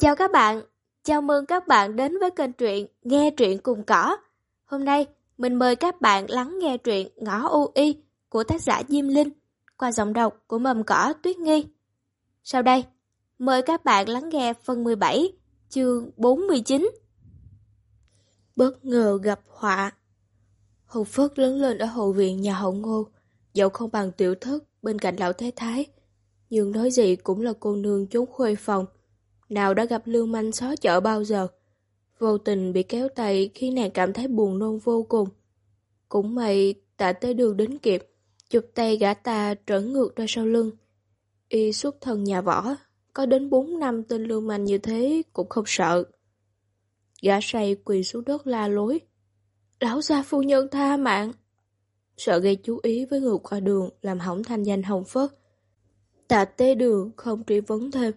Chào các bạn, chào mừng các bạn đến với kênh truyện Nghe truyện cùng cỏ. Hôm nay, mình mời các bạn lắng nghe truyện Ngõ UI của tác giả Diêm Linh qua giọng đọc của mầm cỏ Tuyết Nghi. Sau đây, mời các bạn lắng nghe phần 17, chương 49. Bất ngờ gặp họa Hồng Phất lớn lên ở hậu viện nhà hậu ngô, dẫu không bằng tiểu thất bên cạnh lão thế thái, nhưng nói gì cũng là cô nương chốn khuê phòng. Nào đã gặp lưu manh xó chợ bao giờ, vô tình bị kéo tay khi nàng cảm thấy buồn nôn vô cùng. Cũng may tạ tới đường đến kịp, chụp tay gã ta trở ngược ra sau lưng. Y xuất thân nhà võ, có đến 4 năm tên lưu manh như thế cũng không sợ. Gã say quỳ xuống đất la lối. Lão gia phu nhân tha mạng. Sợ gây chú ý với người qua đường làm hỏng thanh danh hồng phất. Tạ tế đường không truy vấn thêm,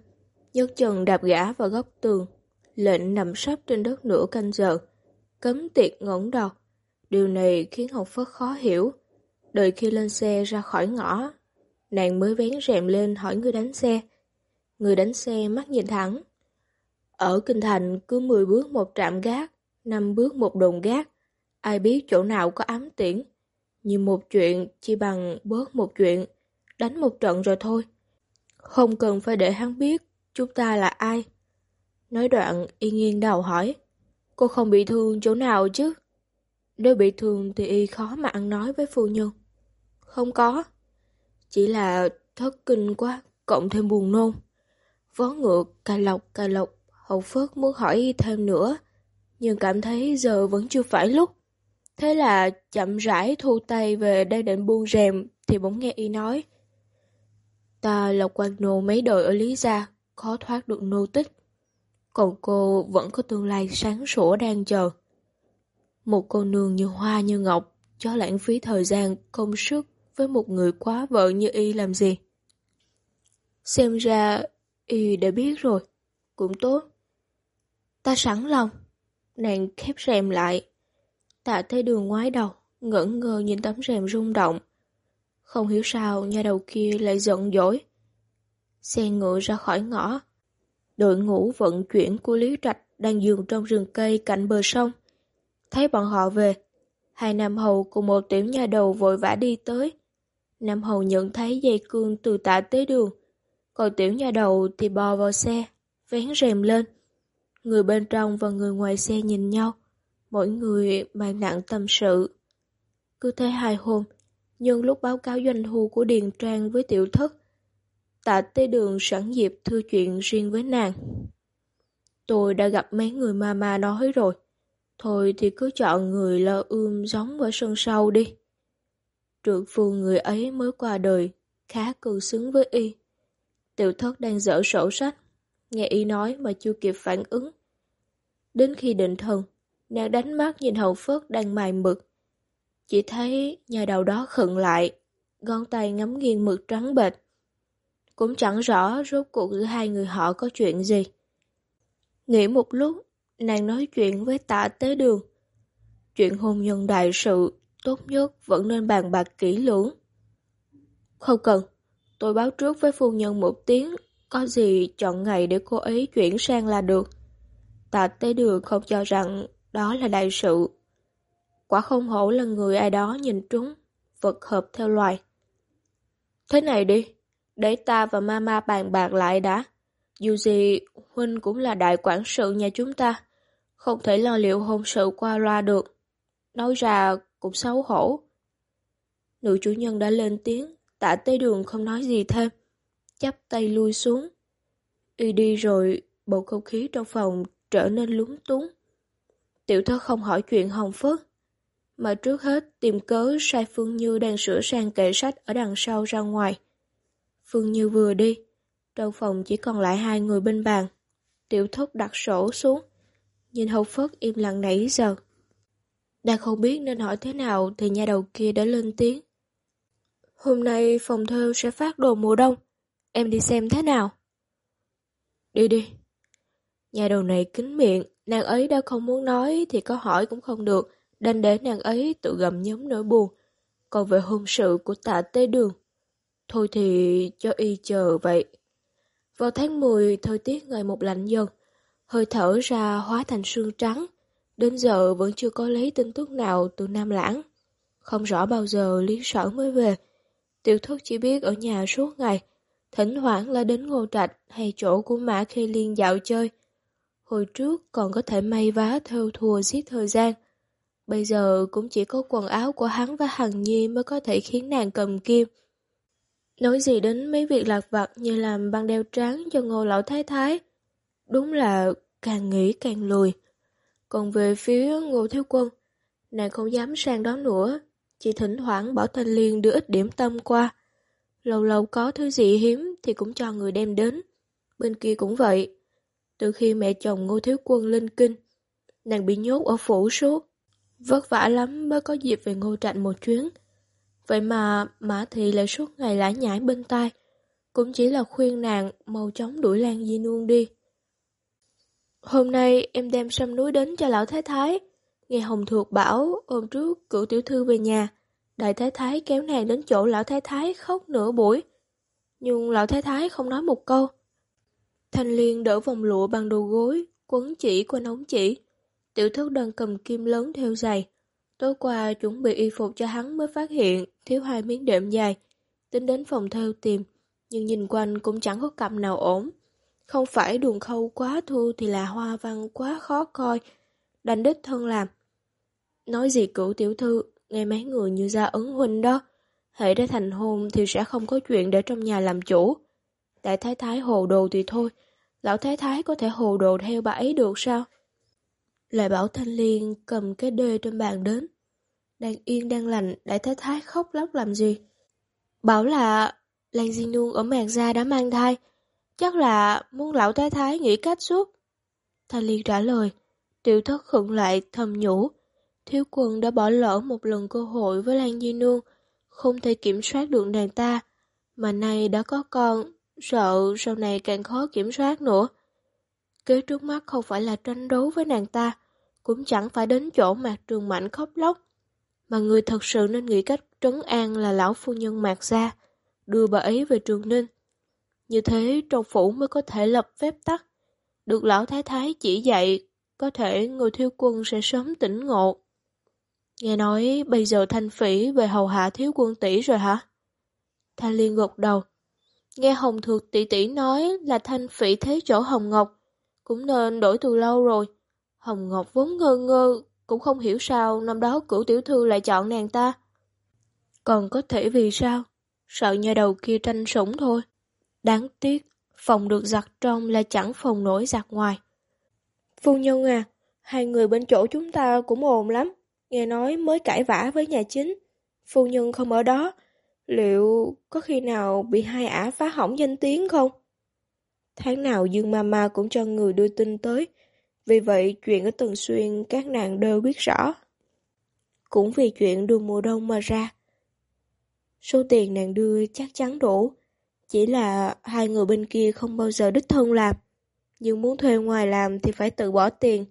nhấc chân đạp gã vào góc tường, lệnh nằm sấp trên đất nửa canh giờ, cấm tiệc ngẩng đầu. Điều này khiến Hồng Phất khó hiểu. Đợi khi lên xe ra khỏi ngõ, nàng mới vén rèm lên hỏi người đánh xe. Người đánh xe mắt nhìn thẳng. Ở Kinh Thành cứ 10 bước một trạm gác, 5 bước một đồn gác. Ai biết chỗ nào có ám tiễn. Nhưng một chuyện chỉ bằng bớt một chuyện, đánh một trận rồi thôi. Không cần phải để hắn biết chúng ta là ai. Nói đoạn, y nghiêng đầu hỏi, cô không bị thương chỗ nào chứ? Nếu bị thương thì y khó mà ăn nói với phu nhân. Không có. Chỉ là thất kinh quá, cộng thêm buồn nôn. Vó ngược, cà lọc, cà lọc, hậu phớt muốn hỏi y thêm nữa, nhưng cảm thấy giờ vẫn chưa phải lúc. Thế là chậm rãi thu tay về đây định buông rèm thì bỗng nghe y nói. Ta là quan nô mấy đời ở Lý Gia, khó thoát được nô tích. Còn cô vẫn có tương lai sáng sủa đang chờ. Một cô nương như hoa như ngọc, cho lãng phí thời gian, công sức với một người quá vợ như y làm gì. Xem ra y đã biết rồi, cũng tốt. Ta sẵn lòng. Nàng khép rèm lại. Tạ thấy đường ngoái đầu, ngẩn ngơ nhìn tấm rèm rung động. Không hiểu sao nhà đầu kia lại giận dỗi. Xe ngựa ra khỏi ngõ. Đội ngũ vận chuyển của Lý Trạch đang dừng trong rừng cây cạnh bờ sông. Thấy bọn họ về, hai nam hầu cùng một tiểu nhà đầu vội vã đi tới. Nam hầu nhận thấy dây cương từ tạ tới đường, còn tiểu nhà đầu thì bò vào xe, vén rèm lên. Người bên trong và người ngoài xe nhìn nhau, mỗi người mang nặng tâm sự. Cứ thế hai hôm, nhưng lúc báo cáo doanh thu của Điền Trang với tiểu thất, tạ tế đường sẵn dịp thư chuyện riêng với nàng. Tôi đã gặp mấy người ma ma nói rồi, thôi thì cứ chọn người lo ươm giống ở sân sau đi. Trượng phu người ấy mới qua đời, khá cư xứng với y. Tiểu thất đang dở sổ sách, nghe y nói mà chưa kịp phản ứng. Đến khi định thần, nàng đánh mắt nhìn hậu phớt đang mài mực. Chỉ thấy nhà đầu đó khựng lại, gón tay ngắm nghiêng mực trắng bệch. Cũng chẳng rõ rốt cuộc giữa hai người họ có chuyện gì. Nghĩ một lúc, nàng nói chuyện với tạ tế đường. Chuyện hôn nhân đại sự, tốt nhất vẫn nên bàn bạc kỹ lưỡng. Không cần, tôi báo trước với phu nhân một tiếng, có gì chọn ngày để cô ấy chuyển sang là được. Tạ tế đường không cho rằng đó là đại sự. Quả không hổ là người ai đó nhìn trúng, vật hợp theo loài. Thế này đi, để ta và mama bàn bạc lại đã. Dù gì, Huynh cũng là đại quản sự nhà chúng ta, không thể lo liệu hôn sự qua loa được. Nói ra cũng xấu hổ. Nữ chủ nhân đã lên tiếng, tạ tới đường không nói gì thêm, chắp tay lui xuống. Y đi rồi, bầu không khí trong phòng trở nên lúng túng. Tiểu thơ không hỏi chuyện Hồng Phước, mà trước hết tìm cớ sai Phương Như đang sửa sang kệ sách ở đằng sau ra ngoài. Phương Như vừa đi, trong phòng chỉ còn lại hai người bên bàn. Tiểu thúc đặt sổ xuống, nhìn Hồng Phất im lặng nãy giờ. Đang không biết nên hỏi thế nào thì nhà đầu kia đã lên tiếng. Hôm nay phòng thơ sẽ phát đồ mùa đông, em đi xem thế nào? Đi đi. Nhà đầu này kín miệng, nàng ấy đã không muốn nói thì có hỏi cũng không được, đành để nàng ấy tự gầm nhóm nỗi buồn. Còn về hôn sự của tạ tế đường, thôi thì cho y chờ vậy. Vào tháng 10, thời tiết ngày một lạnh dần, hơi thở ra hóa thành sương trắng. Đến giờ vẫn chưa có lấy tin tức nào từ Nam Lãng. Không rõ bao giờ Lý Sở mới về. Tiểu thất chỉ biết ở nhà suốt ngày, thỉnh thoảng là đến ngô trạch hay chỗ của Mã Khê Liên dạo chơi. Hồi trước còn có thể may vá theo thùa giết thời gian. Bây giờ cũng chỉ có quần áo của hắn và Hằng Nhi mới có thể khiến nàng cầm kim. Nói gì đến mấy việc lạc vặt như làm băng đeo trắng cho ngô lão thái thái. Đúng là càng nghĩ càng lùi. Còn về phía ngô thiếu quân, nàng không dám sang đó nữa, chỉ thỉnh thoảng bảo Thanh Liên đưa ít điểm tâm qua. Lâu lâu có thứ gì hiếm thì cũng cho người đem đến. Bên kia cũng vậy. Từ khi mẹ chồng ngô thiếu quân lên kinh, nàng bị nhốt ở phủ suốt. Vất vả lắm mới có dịp về ngô trạch một chuyến. Vậy mà Mã Thị lại suốt ngày lải nhải bên tai, cũng chỉ là khuyên nàng mau chóng đuổi Lan Di Nương đi. Hôm nay em đem sâm núi đến cho lão thái thái. Nghe Hồng Thược bảo hôm trước cựu tiểu thư về nhà, đại thái thái kéo nàng đến chỗ lão thái thái khóc nửa buổi. Nhưng lão thái thái không nói một câu. Thanh Liên đỡ vòng lụa bằng đồ gối, quấn chỉ qua nóng chỉ. Tiểu thất đang cầm kim lớn theo giày. Tối qua chuẩn bị y phục cho hắn mới phát hiện thiếu hai miếng đệm dài. Tính đến phòng theo tìm, nhưng nhìn quanh cũng chẳng có cặp nào ổn. Không phải đường khâu quá thu thì là hoa văn quá khó coi, đành đích thân làm. Nói gì cửu tiểu thư, nghe mấy người như ra ấn huynh đó, hệ đã thành hôn thì sẽ không có chuyện để trong nhà làm chủ. Đại thái thái hồ đồ thì thôi, lão thái thái có thể hồ đồ theo bà ấy được sao? Lại bảo Thanh Liên cầm cái đê trên bàn đến. Đang yên đang lành, đại thái thái khóc lóc làm gì? Bảo là Lan Di Nương ở màn gia đã mang thai, chắc là muốn lão thái thái nghĩ cách suốt. Thanh Liên trả lời, tiểu thất khựng lại thầm nhủ. Thiếu quân đã bỏ lỡ một lần cơ hội với Lan Di Nương, không thể kiểm soát được nàng ta, mà nay đã có con, sợ sau này càng khó kiểm soát nữa. Kế trước mắt không phải là tranh đấu với nàng ta, cũng chẳng phải đến chỗ mạc trường mạnh khóc lóc, mà người thật sự nên nghĩ cách trấn an là lão phu nhân mạc gia, đưa bà ấy về trường ninh. Như thế trong phủ mới có thể lập phép tắc, được lão thái thái chỉ dạy, có thể người thiếu quân sẽ sớm tỉnh ngộ. Nghe nói bây giờ thanh phỉ về hầu hạ thiếu quân tỷ rồi hả? Thanh liên gật đầu. Nghe Hồng Thược tỷ tỷ nói là thanh phỉ thế chỗ Hồng Ngọc, cũng nên đổi từ lâu rồi. Hồng Ngọc vốn ngơ ngơ, cũng không hiểu sao năm đó cửu tiểu thư lại chọn nàng ta. Còn có thể vì sao? Sợ nhà đầu kia tranh sủng thôi. Đáng tiếc, phòng được giặt trong là chẳng phòng nổi giặt ngoài. Phu nhân à, hai người bên chỗ chúng ta cũng ồn lắm. Nghe nói mới cãi vã với nhà chính. Phu nhân không ở đó. Liệu có khi nào bị hai ả phá hỏng danh tiếng không? Tháng nào Dương Mama cũng cho người đưa tin tới, vì vậy chuyện ở Tần Xuyên các nàng đều biết rõ. Cũng vì chuyện đường mùa đông mà ra. Số tiền nàng đưa chắc chắn đủ, chỉ là hai người bên kia không bao giờ đích thân làm. Nhưng muốn thuê ngoài làm thì phải tự bỏ tiền.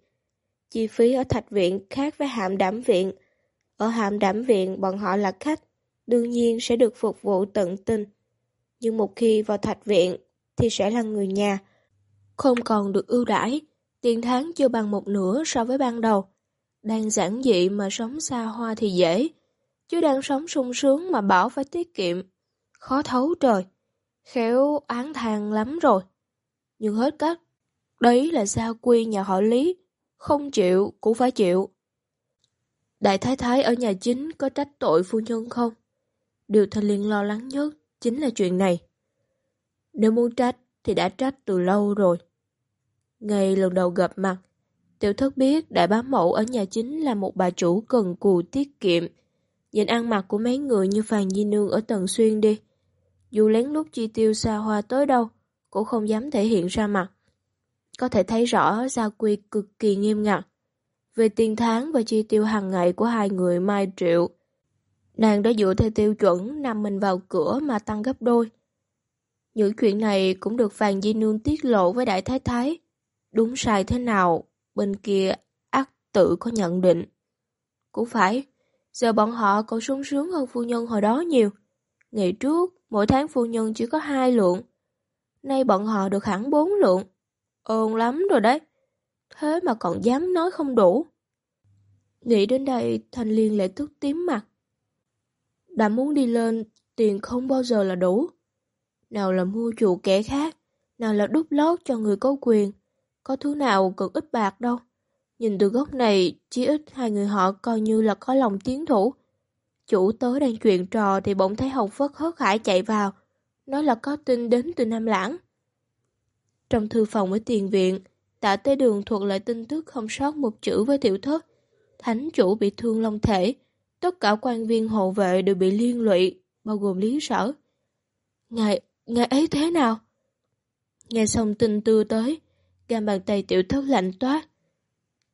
Chi phí ở thạch viện khác với hạm đảm viện. Ở hạm đảm viện bọn họ là khách, đương nhiên sẽ được phục vụ tận tình. Nhưng một khi vào thạch viện thì sẽ là người nhà, không còn được ưu đãi, tiền tháng chưa bằng một nửa so với ban đầu. Đang giản dị mà sống xa hoa thì dễ, chứ đang sống sung sướng mà bảo phải tiết kiệm. Khó thấu trời, khéo án thang lắm rồi. Nhưng hết cách, đấy là gia quy nhà họ Lý, không chịu cũng phải chịu. Đại thái thái ở nhà chính có trách tội phu nhân không? Điều thanh liên lo lắng nhất chính là chuyện này. Nếu muốn trách thì đã trách từ lâu rồi. Ngày lần đầu gặp mặt, tiểu thất biết đại bá mẫu ở nhà chính là một bà chủ cần cù tiết kiệm. Nhìn ăn mặc của mấy người như Phàn Di Nương ở Tần Xuyên đi. Dù lén lút chi tiêu xa hoa tới đâu, cũng không dám thể hiện ra mặt. Có thể thấy rõ gia quy cực kỳ nghiêm ngặt. Về tiền tháng và chi tiêu hàng ngày của hai người Mai Triệu, nàng đã dựa theo tiêu chuẩn nằm mình vào cửa mà tăng gấp đôi. Những chuyện này cũng được Phàn Di Nương tiết lộ với Đại Thái Thái. Đúng sai thế nào, bên kia ác tự có nhận định. Cũng phải, giờ bọn họ còn sung sướng hơn phu nhân hồi đó nhiều. Ngày trước, mỗi tháng phu nhân chỉ có hai lượng. Nay bọn họ được hẳn bốn lượng. Ồn lắm rồi đấy. thế mà còn dám nói không đủ. Nghĩ đến đây, Thanh Liên lại tức tím mặt. Đã muốn đi lên, tiền không bao giờ là đủ. Nào là mua chuộc kẻ khác, nào là đút lót cho người có quyền. Có thứ nào cần ít bạc đâu. Nhìn từ góc này, chỉ ít hai người họ coi như là có lòng tiến thủ. Chủ tớ đang chuyện trò thì bỗng thấy Hồng Phất hớt hải chạy vào, nói là có tin đến từ Nam Lãng. Trong thư phòng ở tiền viện, tạ tế đường thuộc lại tin tức không sót một chữ với tiểu thất. Thánh chủ bị thương long thể, tất cả quan viên hộ vệ đều bị liên lụy, bao gồm lý sở. Ngài, ngài ấy thế nào? Nghe xong tin tư tới, gan bàn tay tiểu thất lạnh toát.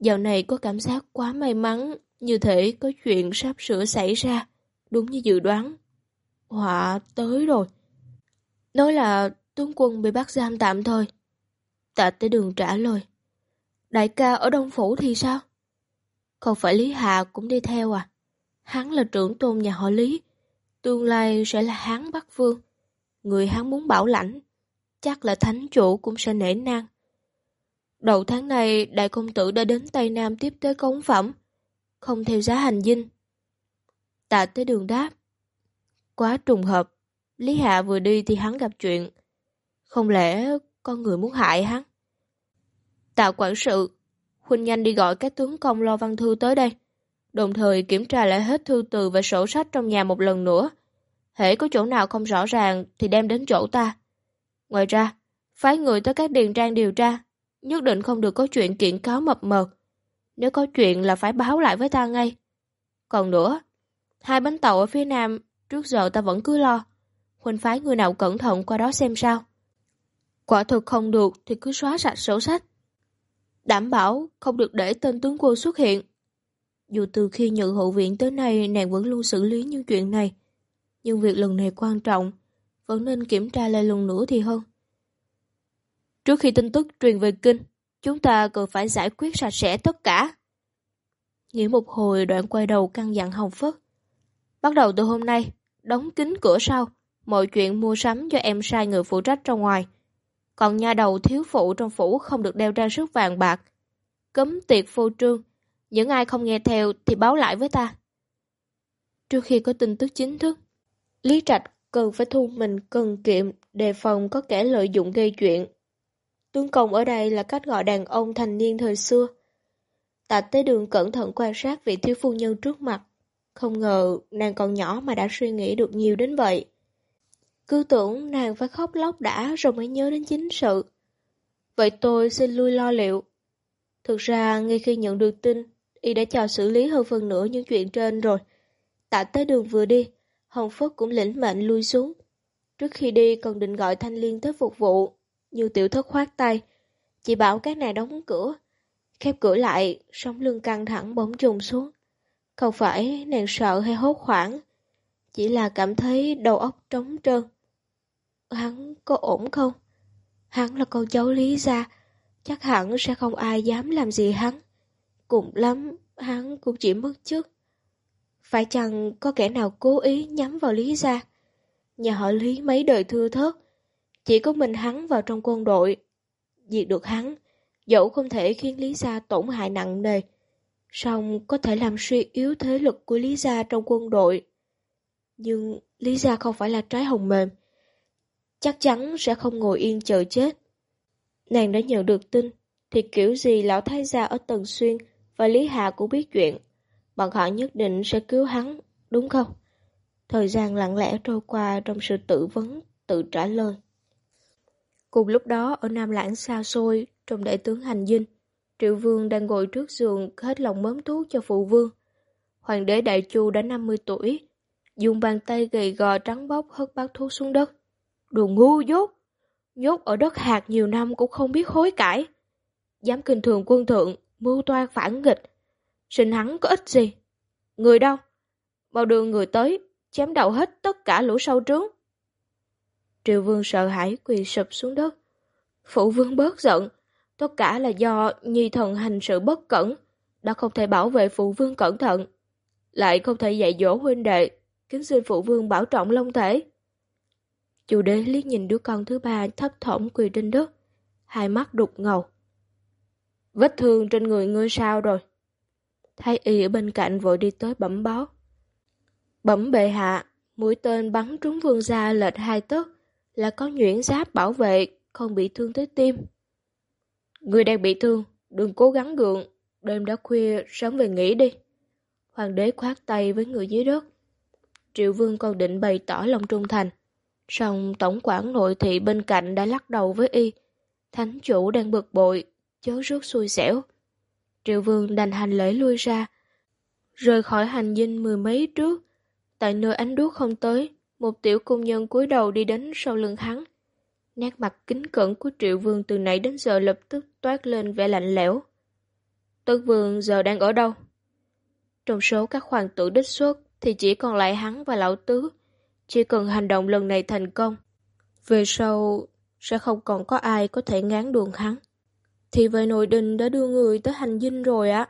Dạo này có cảm giác quá may mắn, như thể có chuyện sắp sửa xảy ra, đúng như dự đoán. Họa tới rồi. Nói là tướng quân bị bắt giam tạm thôi. Tạ tới đường trả lời. Đại ca ở Đông Phủ thì sao? Không phải Lý Hạ cũng đi theo à? Hắn là trưởng tôn nhà họ Lý. Tương lai sẽ là Hán Bắc Vương. Người hắn muốn bảo lãnh. Chắc là thánh chủ cũng sẽ nể nang. Đầu tháng này, đại công tử đã đến Tây Nam tiếp tế cống phẩm. Không theo giá hành dinh. Tạ tới đường đáp. Quá trùng hợp. Lý Hạ vừa đi thì hắn gặp chuyện. Không lẽ con người muốn hại hắn? Tạ quản sự, Huynh nhanh đi gọi các tướng công lo văn thư tới đây. Đồng thời kiểm tra lại hết thư từ và sổ sách trong nhà một lần nữa. Hễ có chỗ nào không rõ ràng thì đem đến chỗ ta. Ngoài ra, phái người tới các điền trang điều tra. Nhất định không được có chuyện kiện cáo mập mờ. Nếu có chuyện là phải báo lại với ta ngay. Còn nữa, hai bánh tàu ở phía nam, trước giờ ta vẫn cứ lo. Huynh phái người nào cẩn thận qua đó xem sao. Quả thực không được thì cứ xóa sạch sổ sách. Đảm bảo không được để tên tướng quân xuất hiện. Dù từ khi nhận hậu viện tới nay nàng vẫn luôn xử lý những chuyện này. Nhưng việc lần này quan trọng, vẫn nên kiểm tra lại lần nữa thì hơn. Trước khi tin tức truyền về kinh, chúng ta cần phải giải quyết sạch sẽ tất cả. Nghĩ một hồi đoạn quay đầu căn dặn Hồng Phất. Bắt đầu từ hôm nay, đóng kín cửa sau, mọi chuyện mua sắm cho em sai người phụ trách ra ngoài. Còn nha đầu thiếu phụ trong phủ không được đeo trang sức vàng bạc. Cấm tiệc phô trương, những ai không nghe theo thì báo lại với ta. Trước khi có tin tức chính thức, Lý Trạch cần phải thu mình cần kiệm đề phòng có kẻ lợi dụng gây chuyện. Tướng công ở đây là cách gọi đàn ông thành niên thời xưa. Tạ tới đường cẩn thận quan sát vị thiếu phu nhân trước mặt. Không ngờ nàng còn nhỏ mà đã suy nghĩ được nhiều đến vậy. Cứ tưởng nàng phải khóc lóc đã rồi mới nhớ đến chính sự. Vậy tôi xin lui lo liệu. Thực ra, ngay khi nhận được tin, y đã cho xử lý hơn phần nửa những chuyện trên rồi. Tạ tới đường vừa đi, Hồng Phất cũng lĩnh mệnh lui xuống. Trước khi đi còn định gọi Thanh Liên tới phục vụ, như tiểu thất khoát tay, chỉ bảo các nàng đóng cửa. Khép cửa lại, sống lưng căng thẳng bỗng trùng xuống. Không phải nàng sợ hay hốt hoảng, chỉ là cảm thấy đầu óc trống trơn. Hắn có ổn không? Hắn là con cháu Lý Gia, chắc hẳn sẽ không ai dám làm gì hắn. Cùng lắm, hắn cũng chỉ mất chức. Phải chăng có kẻ nào cố ý nhắm vào Lý Gia? Nhà họ Lý mấy đời thưa thớt, chỉ có mình hắn vào trong quân đội. Diệt được hắn, dẫu không thể khiến Lý Gia tổn hại nặng nề, song có thể làm suy yếu thế lực của Lý Gia trong quân đội. Nhưng Lý Gia không phải là trái hồng mềm, chắc chắn sẽ không ngồi yên chờ chết. Nàng đã nhận được tin, thì kiểu gì lão thái gia ở Tần Xuyên và Lý hạ cũng biết chuyện. Bọn họ nhất định sẽ cứu hắn, đúng không? Thời gian lặng lẽ trôi qua trong sự tự vấn, tự trả lời. Cùng lúc đó ở Nam Lãng xa xôi, trong đại tướng hành dinh, Triệu Vương đang ngồi trước giường hết lòng mớm thuốc cho phụ vương. Hoàng đế Đại Chu đã 50 tuổi, dùng bàn tay gầy gò trắng bóc hất bát thuốc xuống đất. Đồ ngu dốt! Nhốt ở đất hạt nhiều năm cũng không biết hối cải. Dám kinh thường quân thượng, mưu toan phản nghịch. Sinh hắn có ích gì? Người đâu? Bao đường người tới, chém đầu hết tất cả lũ sâu trướng. Triều vương sợ hãi quỳ sụp xuống đất. Phụ vương bớt giận, tất cả là do nhi thần hành sự bất cẩn, đã không thể bảo vệ phụ vương cẩn thận. Lại không thể dạy dỗ huynh đệ, kính xin phụ vương bảo trọng long thể. Chủ đế liếc nhìn đứa con thứ ba thấp thỏm quỳ trên đất, hai mắt đục ngầu. Vết thương trên người ngươi sao rồi? Thái y ở bên cạnh vội đi tới bẩm báo. Bẩm bệ hạ, mũi tên bắn trúng vương gia lệch hai tấc là có nhuyễn giáp bảo vệ, không bị thương tới tim. Người đang bị thương, đừng cố gắng gượng, đêm đã khuya, sớm về nghỉ đi. Hoàng đế khoát tay với người dưới đất. Triệu vương còn định bày tỏ lòng trung thành. Song tổng quản nội thị bên cạnh đã lắc đầu với y. Thánh chủ đang bực bội, chớ rước xui xẻo. Triệu vương đành hành lễ lui ra, rời khỏi hành dinh mười mấy trước. Tại nơi ánh đuốc không tới, một tiểu cung nhân cúi đầu đi đến sau lưng hắn. Nét mặt kính cẩn của triệu vương từ nãy đến giờ lập tức toát lên vẻ lạnh lẽo. Tước vương giờ đang ở đâu? Trong số các hoàng tử đích xuất thì chỉ còn lại hắn và lão tứ. Chỉ cần hành động lần này thành công, về sau sẽ không còn có ai có thể ngán đường hắn. Thì về nội đình đã đưa người tới hành dinh rồi á.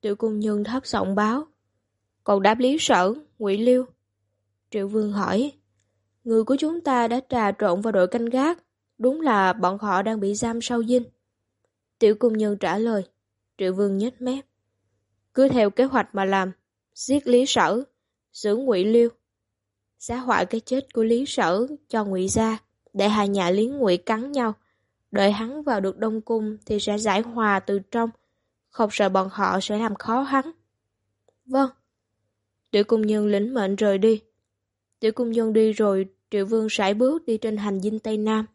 Tiểu cung nhân thấp giọng báo. Còn đáp lý sở, ngụy Liêu. Triệu Vương hỏi. Người của chúng ta đã trà trộn vào đội canh gác. Đúng là bọn họ đang bị giam sau dinh. Tiểu cung nhân trả lời. Triệu Vương nhếch mép. Cứ theo kế hoạch mà làm. Giết Lý Sở. Giữ ngụy Liêu. Giá họa cái chết của Lý Sở cho ngụy gia. Để hai nhà Lý ngụy cắn nhau. Đợi hắn vào được Đông Cung thì sẽ giải hòa từ trong. Không sợ bọn họ sẽ làm khó hắn. Vâng. Tiểu cung nhân lĩnh mệnh rời đi. Tiểu cung nhân đi rồi, Triệu Vương sải bước đi trên hành dinh Tây Nam.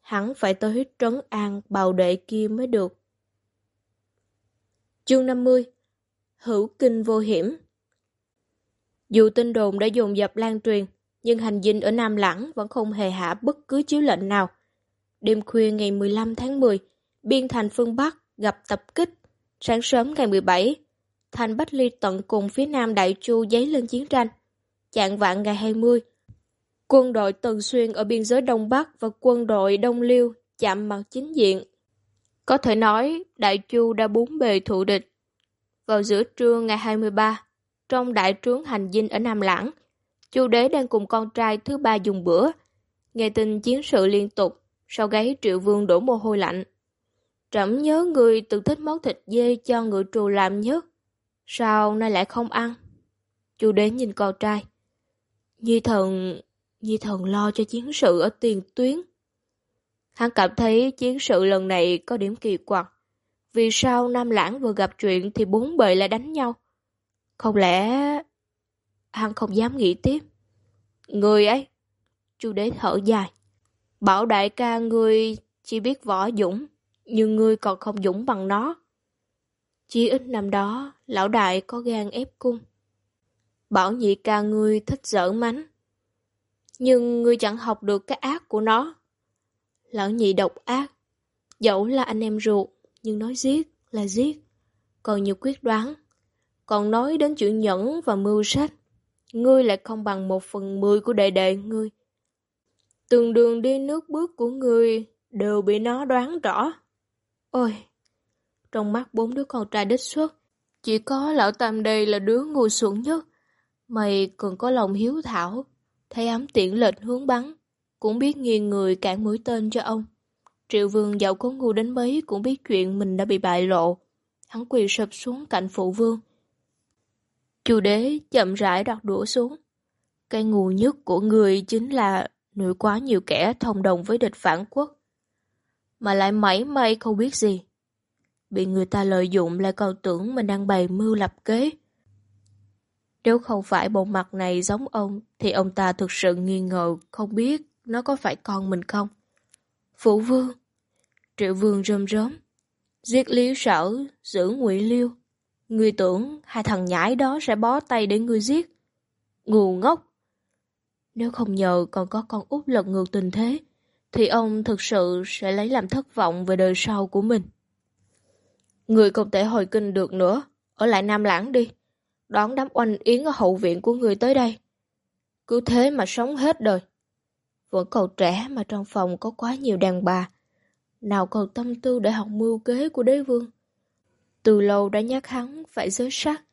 Hắn phải tới trấn an bào đệ kia mới được. Chương 50 Hữu kinh vô hiểm Dù tin đồn đã dồn dập lan truyền, nhưng hành dinh ở Nam Lãng vẫn không hề hạ bất cứ chiếu lệnh nào. Đêm khuya ngày 15 tháng 10, biên thành phương Bắc gặp tập kích. Sáng sớm ngày 17, thành Bách Ly tận cùng phía nam Đại Chu giấy lên chiến tranh. Chạng vạn ngày 20, quân đội Tần Xuyên ở biên giới Đông Bắc và quân đội Đông Liêu chạm mặt chính diện. Có thể nói, Đại Chu đã bốn bề thụ địch. Vào giữa trưa ngày 23, trong đại trướng hành dinh ở Nam Lãng, Chu đế đang cùng con trai thứ ba dùng bữa. Nghe tin chiến sự liên tục, sau gáy triệu vương đổ mồ hôi lạnh. Trẫm nhớ người từng thích món thịt dê cho ngựa trù làm nhất. Sao nay lại không ăn? Chu đế nhìn con trai. Nhi thần... Nhi thần lo cho chiến sự ở tiền tuyến. Hắn cảm thấy chiến sự lần này có điểm kỳ quặc. Vì sao Nam Lãng vừa gặp chuyện thì bốn bề lại đánh nhau? Không lẽ... Hắn không dám nghĩ tiếp. Người ấy... Chu đế thở dài. Bảo đại ca ngươi chỉ biết võ dũng, nhưng ngươi còn không dũng bằng nó. Chỉ ít năm đó, lão đại có gan ép cung. Bảo nhị ca ngươi thích giỡn mánh. Nhưng ngươi chẳng học được cái ác của nó. Lão nhị độc ác. Dẫu là anh em ruột, nhưng nói giết là giết. Còn nhiều quyết đoán. Còn nói đến chuyện nhẫn và mưu sách. Ngươi lại không bằng một phần mười của đệ đệ ngươi. Từng đường đi nước bước của ngươi đều bị nó đoán rõ. Ôi! Trong mắt bốn đứa con trai đích xuất, chỉ có lão tam đây là đứa ngu xuẩn nhất. Mày còn có lòng hiếu thảo, thấy ám tiện lệch hướng bắn, cũng biết nghiêng người cản mũi tên cho ông. Triệu vương giàu có ngu đến mấy cũng biết chuyện mình đã bị bại lộ. Hắn quỳ sập xuống cạnh phụ vương. Chu đế chậm rãi đặt đũa xuống. Cái ngu nhất của người chính là nuôi quá nhiều kẻ thông đồng với địch phản quốc. Mà lại mảy may không biết gì. Bị người ta lợi dụng lại còn tưởng mình đang bày mưu lập kế. Nếu không phải bộ mặt này giống ông, thì ông ta thực sự nghi ngờ không biết nó có phải con mình không. Phụ vương, triệu vương rơm rớm, giết lý sở, giữ ngụy liêu. Người tưởng hai thằng nhãi đó sẽ bó tay để người giết. Ngu ngốc! Nếu không nhờ còn có con út lật ngược tình thế, thì ông thực sự sẽ lấy làm thất vọng về đời sau của mình. Người không thể hồi kinh được nữa, ở lại Nam Lãng đi, đón đám oanh yến ở hậu viện của người tới đây. Cứ thế mà sống hết đời. Vẫn còn trẻ mà trong phòng có quá nhiều đàn bà, nào còn tâm tư để học mưu kế của đế vương. Từ lâu đã nhắc hắn phải giới sắc.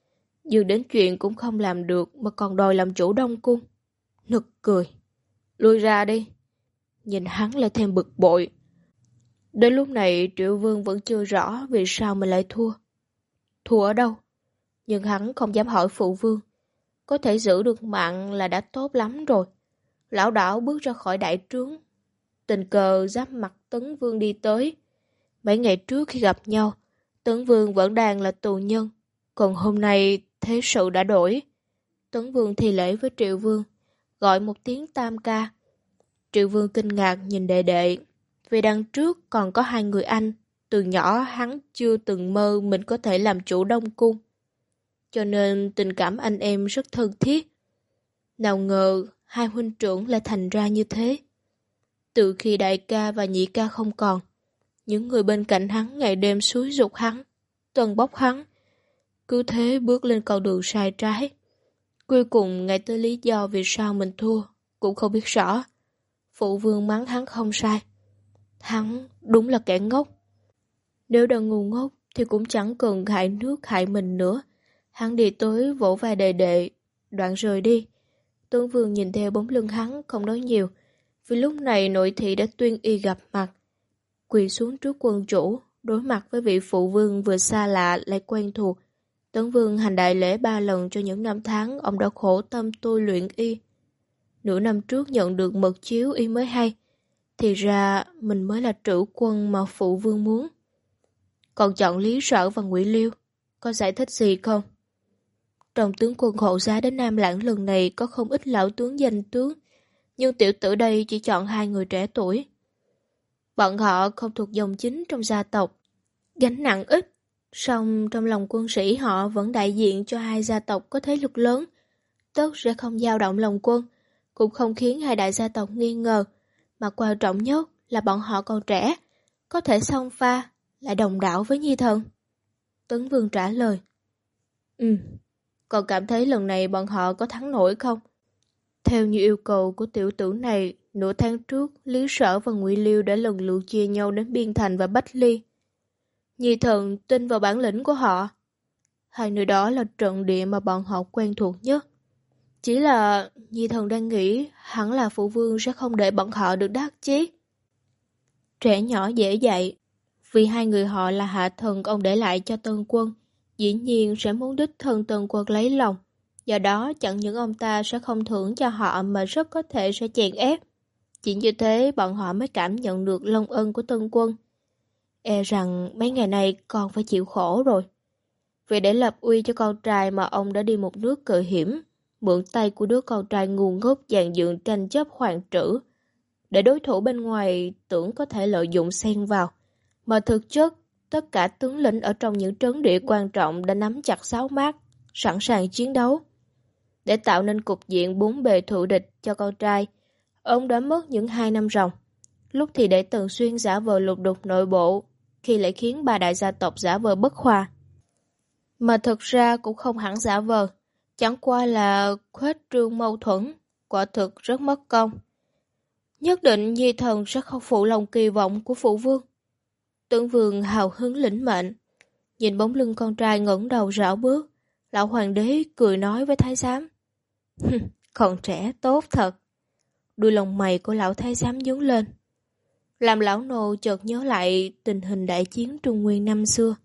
Dường đến chuyện cũng không làm được mà còn đòi làm chủ đông cung. Nực cười. Lui ra đi. Nhìn hắn lại thêm bực bội. Đến lúc này Triệu Vương vẫn chưa rõ vì sao mình lại thua. Thua ở đâu? Nhưng hắn không dám hỏi phụ vương. Có thể giữ được mạng là đã tốt lắm rồi. Lão đảo bước ra khỏi đại trướng. Tình cờ giáp mặt Tấn Vương đi tới. Mấy ngày trước khi gặp nhau, Tấn Vương vẫn đang là tù nhân. Còn hôm nay thế sự đã đổi. Tấn Vương thì lễ với Triệu Vương, gọi một tiếng tam ca. Triệu Vương kinh ngạc nhìn đệ đệ, vì đằng trước còn có hai người anh. Từ nhỏ hắn chưa từng mơ mình có thể làm chủ đông cung. Cho nên tình cảm anh em rất thân thiết. Nào ngờ hai huynh trưởng lại thành ra như thế. Từ khi đại ca và nhị ca không còn, những người bên cạnh hắn ngày đêm suối dục hắn, tuần bóc hắn, cứ thế bước lên con đường sai trái. Cuối cùng ngay tới lý do vì sao mình thua, cũng không biết rõ. Phụ vương mắng hắn không sai. Hắn đúng là kẻ ngốc. Nếu đã ngu ngốc thì cũng chẳng cần hại nước hại mình nữa. Hắn đi tới vỗ vai đệ đệ, đoạn rời đi. Tuấn Vương nhìn theo bóng lưng hắn không nói nhiều, vì lúc này nội thị đã tuyên y gặp mặt. Quỳ xuống trước quân chủ, đối mặt với vị phụ vương vừa xa lạ lại quen thuộc. Tấn Vương hành đại lễ ba lần cho những năm tháng ông đã khổ tâm tu luyện y. Nửa năm trước nhận được mật chiếu y mới hay, thì ra mình mới là trữ quân mà phụ vương muốn. Còn chọn Lý Sở và Ngụy Liêu, có giải thích gì không? Trong tướng quân hộ giá đến Nam Lãng lần này có không ít lão tướng danh tướng, nhưng tiểu tử đây chỉ chọn hai người trẻ tuổi. Bọn họ không thuộc dòng chính trong gia tộc, gánh nặng ít, song trong lòng quân sĩ họ vẫn đại diện cho hai gia tộc có thế lực lớn, tất sẽ không dao động lòng quân, cũng không khiến hai đại gia tộc nghi ngờ, mà quan trọng nhất là bọn họ còn trẻ, có thể song pha, lại đồng đảo với Nhi Thần. tấn Vương trả lời. Ừ, còn cảm thấy lần này bọn họ có thắng nổi không? Theo như yêu cầu của tiểu tử này, nửa tháng trước, Lý Sở và Ngụy Liêu đã lần lượt chia nhau đến Biên Thành và Bách Ly. Nhi thần tin vào bản lĩnh của họ. Hai nơi đó là trận địa mà bọn họ quen thuộc nhất. Chỉ là Nhi thần đang nghĩ hẳn là phụ vương sẽ không để bọn họ được đắc chí. Trẻ nhỏ dễ dạy, vì hai người họ là hạ thần ông để lại cho tân quân, dĩ nhiên sẽ muốn đích thân từng quân lấy lòng. Do đó chẳng những ông ta sẽ không thưởng cho họ mà rất có thể sẽ chèn ép. Chỉ như thế bọn họ mới cảm nhận được lông ân của tân quân. E rằng mấy ngày nay con phải chịu khổ rồi. Vì để lập uy cho con trai mà ông đã đi một nước cờ hiểm, mượn tay của đứa con trai ngu ngốc dàn dựng tranh chấp hoàng trữ, để đối thủ bên ngoài tưởng có thể lợi dụng xen vào. Mà thực chất, tất cả tướng lĩnh ở trong những trấn địa quan trọng đã nắm chặt sáu mát, sẵn sàng chiến đấu. Để tạo nên cục diện bốn bề thụ địch cho con trai, ông đã mất những hai năm ròng. Lúc thì để Tần Xuyên giả vờ lục đục nội bộ, khi lại khiến ba đại gia tộc giả vờ bất hòa. Mà thực ra cũng không hẳn giả vờ, chẳng qua là khuếch trương mâu thuẫn, quả thực rất mất công. Nhất định Di Thần sẽ không phụ lòng kỳ vọng của phụ vương. Tưởng vương hào hứng lĩnh mệnh, nhìn bóng lưng con trai ngẩng đầu rảo bước, lão hoàng đế cười nói với thái giám. Còn trẻ tốt thật. Đuôi lòng mày của lão thái giám nhướng lên. Làm lão nô chợt nhớ lại tình hình đại chiến Trung Nguyên năm xưa.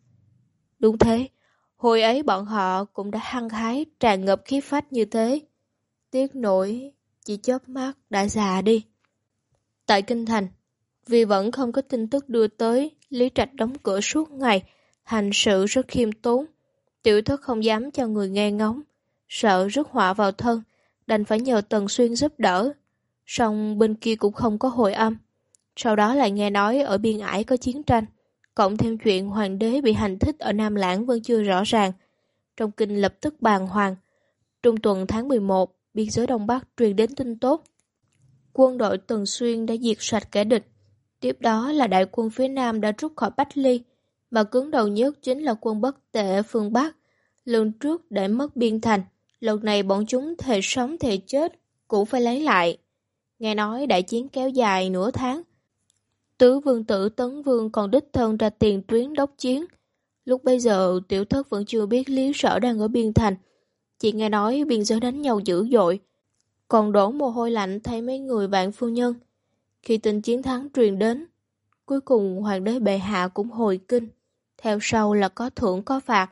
Đúng thế, hồi ấy bọn họ cũng đã hăng hái tràn ngập khí phách như thế. Tiếc nổi, chỉ chớp mắt đã già đi. Tại Kinh Thành, vì vẫn không có tin tức đưa tới, Lý Trạch đóng cửa suốt ngày, hành sự rất khiêm tốn. Tiểu thất không dám cho người nghe ngóng, sợ rước họa vào thân, đành phải nhờ Tần Xuyên giúp đỡ. Song bên kia cũng không có hồi âm. Sau đó lại nghe nói ở biên ải có chiến tranh, cộng thêm chuyện hoàng đế bị hành thích ở Nam Lãng vẫn chưa rõ ràng. Trong kinh lập tức bàn hoàng. Trung tuần tháng 11, biên giới Đông Bắc truyền đến tin tốt. Quân đội Tần Xuyên đã diệt sạch kẻ địch. Tiếp đó là đại quân phía Nam đã rút khỏi Bách Ly, mà cứng đầu nhất chính là quân bất tệ phương Bắc. Lần trước để mất biên thành, lần này bọn chúng thề sống thề chết, cũng phải lấy lại. Nghe nói đại chiến kéo dài nửa tháng, Tứ vương tử Tấn Vương còn đích thân ra tiền tuyến đốc chiến. Lúc bây giờ tiểu thất vẫn chưa biết lý sở đang ở biên thành. Chỉ nghe nói biên giới đánh nhau dữ dội. Còn đổ mồ hôi lạnh thấy mấy người bạn phu nhân. Khi tin chiến thắng truyền đến, Cuối cùng hoàng đế bệ hạ cũng hồi kinh. Theo sau là có thưởng có phạt.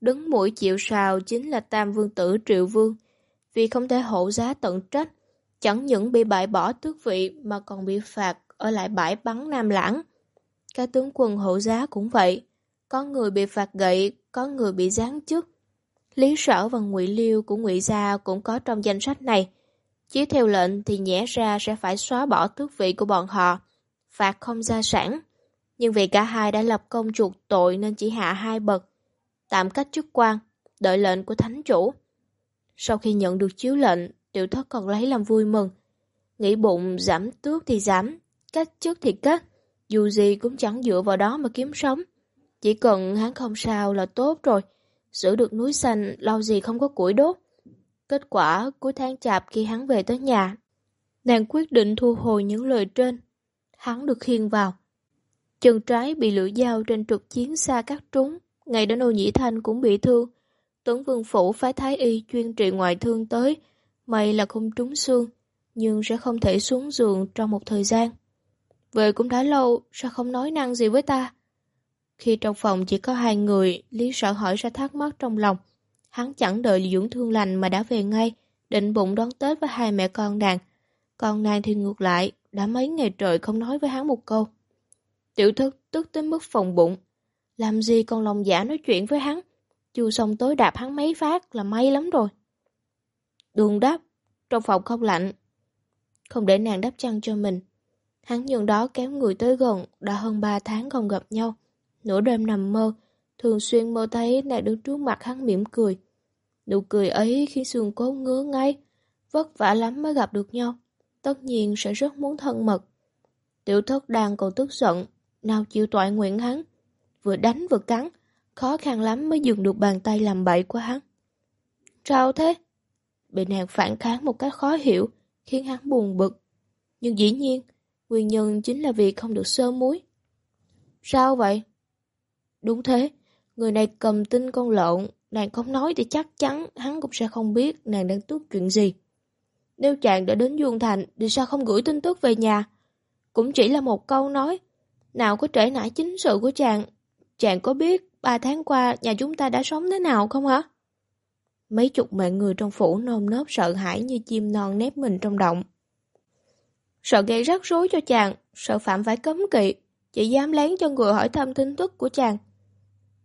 Đứng mũi chịu sào chính là tam vương tử triệu vương. Vì không thể hộ giá tận trách, chẳng những bị bãi bỏ tước vị mà còn bị phạt ở lại bãi bắn Nam Lãng. Các tướng quân hộ giá cũng vậy. Có người bị phạt gậy, có người bị giáng chức. Lý Sở và Ngụy Liêu của Ngụy Gia cũng có trong danh sách này chiếu theo lệnh thì nhẽ ra sẽ phải xóa bỏ tước vị của bọn họ, phạt không gia sản. Nhưng vì cả hai đã lập công chuộc tội nên chỉ hạ hai bậc, tạm cách chức quan, đợi lệnh của thánh chủ. Sau khi nhận được chiếu lệnh, tiểu thất còn lấy làm vui mừng. Nghĩ bụng giảm tước thì giảm, cách chức thì cách, dù gì cũng chẳng dựa vào đó mà kiếm sống. Chỉ cần hắn không sao là tốt rồi, giữ được núi xanh lâu gì không có củi đốt. Kết quả cuối tháng chạp khi hắn về tới nhà, nàng quyết định thu hồi những lời trên. Hắn được khiêng vào. Chân trái bị lưỡi dao trên trục chiến xa cắt trúng, ngay đến nô nhĩ thanh cũng bị thương. Tuấn Vương Phủ phái thái y chuyên trị ngoại thương tới, may là không trúng xương, nhưng sẽ không thể xuống giường trong một thời gian. Về cũng đã lâu, sao không nói năng gì với ta? Khi trong phòng chỉ có hai người, Lý sợ hỏi ra thắc mắc trong lòng. Hắn chẳng đợi dưỡng thương lành mà đã về ngay, định bụng đón Tết với hai mẹ con nàng. Còn nàng thì ngược lại, đã mấy ngày trời không nói với hắn một câu. Tiểu thức tức tới mức phòng bụng. Làm gì còn lòng giả nói chuyện với hắn? Chưa xong tối đạp hắn mấy phát là may lắm rồi. Đường đáp, trong phòng không lạnh. Không để nàng đắp chăn cho mình. Hắn nhường đó kéo người tới gần, đã hơn ba tháng không gặp nhau. Nửa đêm nằm mơ, thường xuyên mơ thấy nàng đứng trước mặt hắn mỉm cười. Nụ cười ấy khiến xương cốt ngứa ngay, vất vả lắm mới gặp được nhau. Tất nhiên sẽ rất muốn thân mật. Tiểu thất đang còn tức giận, nào chịu toại nguyện hắn. Vừa đánh vừa cắn, khó khăn lắm mới dừng được bàn tay làm bậy của hắn. Sao thế? Bị nàng phản kháng một cách khó hiểu, khiến hắn buồn bực. Nhưng dĩ nhiên, nguyên nhân chính là vì không được sơ muối. Sao vậy? Đúng thế, người này cầm tin con lộn, nàng không nói thì chắc chắn hắn cũng sẽ không biết nàng đang tước chuyện gì. Nếu chàng đã đến Dương Thành thì sao không gửi tin tức về nhà? Cũng chỉ là một câu nói. Nào có trễ nải chính sự của chàng. Chàng có biết ba tháng qua nhà chúng ta đã sống thế nào không hả? Mấy chục mạng người trong phủ nôn nớp sợ hãi như chim non nép mình trong động. Sợ gây rắc rối cho chàng, sợ phạm phải cấm kỵ, chỉ dám lén cho người hỏi thăm tin tức của chàng.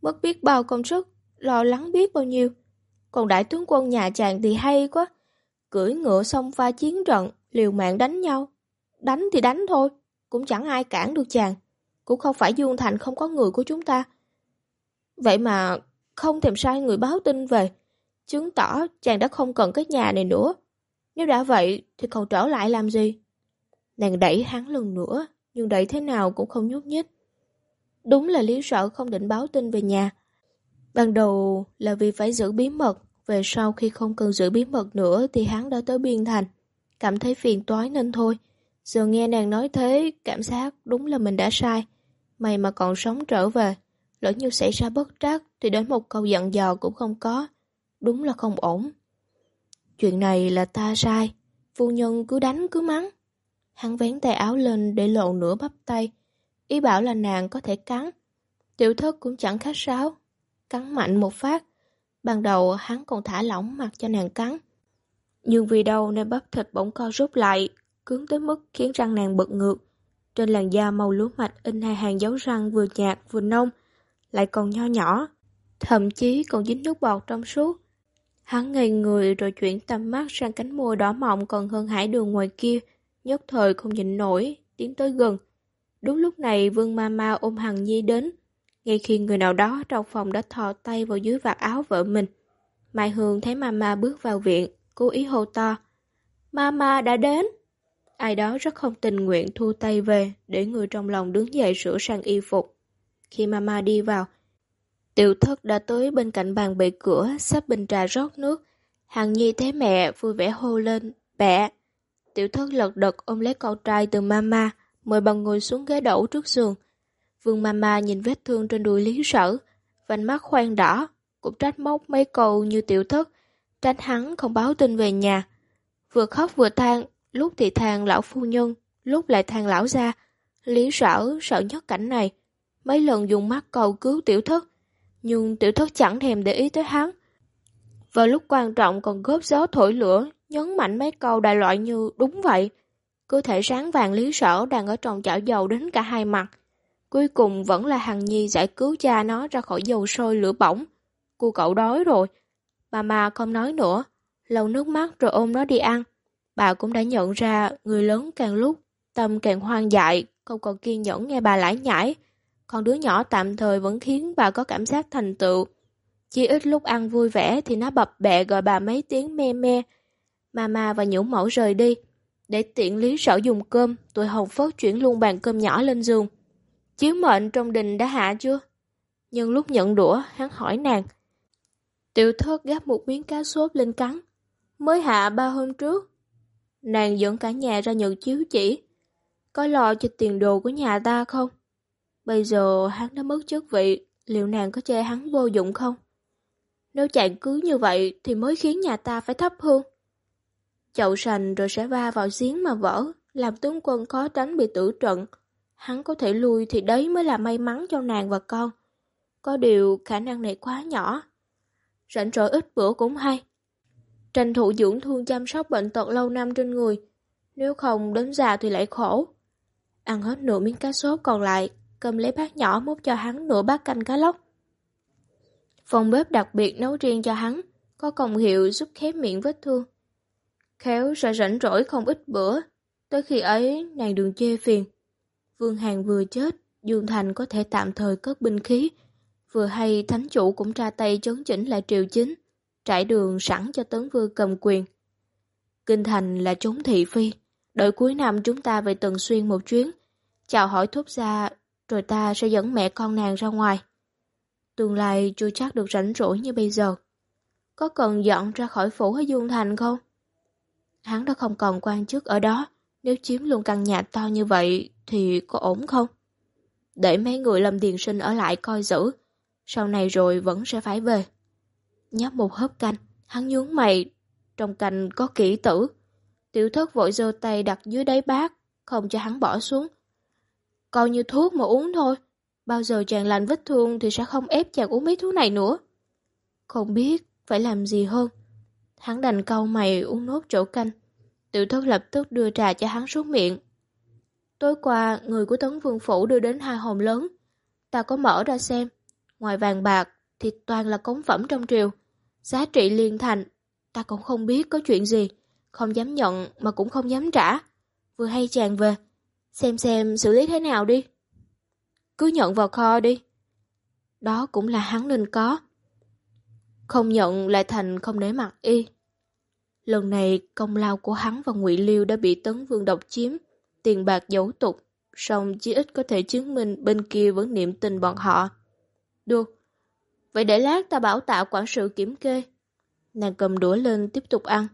Mất biết bao công sức, lo lắng biết bao nhiêu. Còn đại tướng quân nhà chàng thì hay quá. Cưỡi ngựa xong pha chiến trận, liều mạng đánh nhau. Đánh thì đánh thôi, cũng chẳng ai cản được chàng. Cũng không phải Dương Thành không có người của chúng ta. Vậy mà không thèm sai người báo tin về, chứng tỏ chàng đã không cần cái nhà này nữa. Nếu đã vậy thì còn trở lại làm gì? Nàng đẩy hắn lần nữa, nhưng đẩy thế nào cũng không nhúc nhích. Đúng là lý Sở không định báo tin về nhà. Ban đầu là vì phải giữ bí mật, về sau khi không cần giữ bí mật nữa thì hắn đã tới Biên Thành. Cảm thấy phiền toái nên thôi. Giờ nghe nàng nói thế, cảm giác đúng là mình đã sai. May mà còn sống trở về. Lỡ như xảy ra bất trắc thì đến một câu giận dò cũng không có. Đúng là không ổn. Chuyện này là ta sai. Phu nhân cứ đánh cứ mắng. Hắn vén tay áo lên để lộ nửa bắp tay. Ý bảo là nàng có thể cắn. Tiểu thất cũng chẳng khách sáo. Cắn mạnh một phát. Ban đầu hắn còn thả lỏng mặt cho nàng cắn. Nhưng vì đâu nên bắp thịt bỗng co rút lại, cứng tới mức khiến răng nàng bật ngược. Trên làn da màu lúa mạch in hai hàng dấu răng vừa nhạt vừa nông, lại còn nho nhỏ, thậm chí còn dính nước bọt trong suốt. Hắn ngây người rồi chuyển tầm mắt sang cánh môi đỏ mọng còn hơn hải đường ngoài kia, nhất thời không nhịn nổi, tiến tới gần. Đúng lúc này Vương Mama ôm Hằng Nhi đến, ngay khi người nào đó trong phòng đã thò tay vào dưới vạt áo vợ mình. Mai Hương thấy Mama bước vào viện, cố ý hô to. Mama đã đến! Ai đó rất không tình nguyện thu tay về để người trong lòng đứng dậy sửa sang y phục. Khi Mama đi vào, tiểu thất đã tới bên cạnh bàn bệ cửa sắp bình trà rót nước. Hằng Nhi thấy mẹ vui vẻ hô lên, bẹ. Tiểu thất lật đật ôm lấy con trai từ Mama, mời bằng ngồi xuống ghế đẩu trước giường. Vương Mama nhìn vết thương trên đùi lý sở, vành mắt khoan đỏ, cũng trách móc mấy câu như tiểu thất, trách hắn không báo tin về nhà. Vừa khóc vừa than, lúc thì than lão phu nhân, lúc lại than lão gia, Lý sở sợ nhất cảnh này, mấy lần dùng mắt cầu cứu tiểu thất, nhưng tiểu thất chẳng thèm để ý tới hắn. Vào lúc quan trọng còn góp gió thổi lửa, nhấn mạnh mấy câu đại loại như đúng vậy. Cơ thể sáng vàng lý sở đang ở trong chảo dầu đến cả hai mặt. Cuối cùng vẫn là Hằng Nhi giải cứu cha nó ra khỏi dầu sôi lửa bỏng. Cô cậu đói rồi. Bà mà không nói nữa, lau nước mắt rồi ôm nó đi ăn. Bà cũng đã nhận ra người lớn càng lúc, tâm càng hoang dại, không còn kiên nhẫn nghe bà lải nhải. Còn đứa nhỏ tạm thời vẫn khiến bà có cảm giác thành tựu. Chỉ ít lúc ăn vui vẻ thì nó bập bẹ gọi bà mấy tiếng me me. Mama và nhũ mẫu rời đi. Để tiện lý sở dùng cơm, tụi Hồng Phớt chuyển luôn bàn cơm nhỏ lên giường. Chiếu mệnh trong đình đã hạ chưa? Nhưng lúc nhận đũa, hắn hỏi nàng. Tiểu thất gắp một miếng cá sốt lên cắn. Mới hạ ba hôm trước. Nàng dẫn cả nhà ra nhận chiếu chỉ. Có lo cho tiền đồ của nhà ta không? Bây giờ hắn đã mất chức vị, liệu nàng có chê hắn vô dụng không? Nếu chàng cứ như vậy thì mới khiến nhà ta phải thấp hương. Chậu sành rồi sẽ va vào giếng mà vỡ, làm tướng quân khó tránh bị tử trận. Hắn có thể lui thì đấy mới là may mắn cho nàng và con. Có điều khả năng này quá nhỏ. Rảnh rỗi ít bữa cũng hay. Tranh thủ dưỡng thương chăm sóc bệnh tật lâu năm trên người. Nếu không đến già thì lại khổ. Ăn hết nửa miếng cá sốt còn lại, cầm lấy bát nhỏ múc cho hắn nửa bát canh cá lóc. Phòng bếp đặc biệt nấu riêng cho hắn, có công hiệu giúp khép miệng vết thương. Khéo sẽ rảnh rỗi không ít bữa, tới khi ấy nàng đừng chê phiền. Vương Hàng vừa chết, Dương Thành có thể tạm thời cất binh khí, vừa hay thánh chủ cũng ra tay chấn chỉnh lại triều chính, trải đường sẵn cho tấn vương cầm quyền. Kinh thành là trốn thị phi, đợi cuối năm chúng ta về Tần Xuyên một chuyến, chào hỏi thúc gia, rồi ta sẽ dẫn mẹ con nàng ra ngoài. Tương lai chưa chắc được rảnh rỗi như bây giờ. Có cần dọn ra khỏi phủ ở Dương Thành không? Hắn đã không còn quan chức ở đó, nếu chiếm luôn căn nhà to như vậy thì có ổn không? Để mấy người lâm điền sinh ở lại coi giữ, sau này rồi vẫn sẽ phải về. Nhấp một hớp canh, hắn nhướng mày, trong canh có kỹ tử. Tiểu thất vội giơ tay đặt dưới đáy bát, không cho hắn bỏ xuống. Coi như thuốc mà uống thôi, bao giờ chàng lành vết thương thì sẽ không ép chàng uống mấy thuốc này nữa. Không biết phải làm gì hơn. Hắn đành câu mày uống nốt chỗ canh. Tiểu thất lập tức đưa trà cho hắn xuống miệng. Tối qua, người của Tấn Vương Phủ đưa đến hai hồn lớn. Ta có mở ra xem. Ngoài vàng bạc thì toàn là cống phẩm trong triều. Giá trị liên thành, ta cũng không biết có chuyện gì. Không dám nhận mà cũng không dám trả. Vừa hay chàng về. Xem xem xử lý thế nào đi. Cứ nhận vào kho đi. Đó cũng là hắn nên có. Không nhận lại thành không để mặt y. Lần này công lao của hắn và Ngụy Liêu đã bị Tấn Vương độc chiếm, tiền bạc dấu tục, song chí ít có thể chứng minh bên kia vẫn niệm tình bọn họ. Được, vậy để lát ta bảo tạo quản sự kiểm kê. Nàng cầm đũa lên tiếp tục ăn.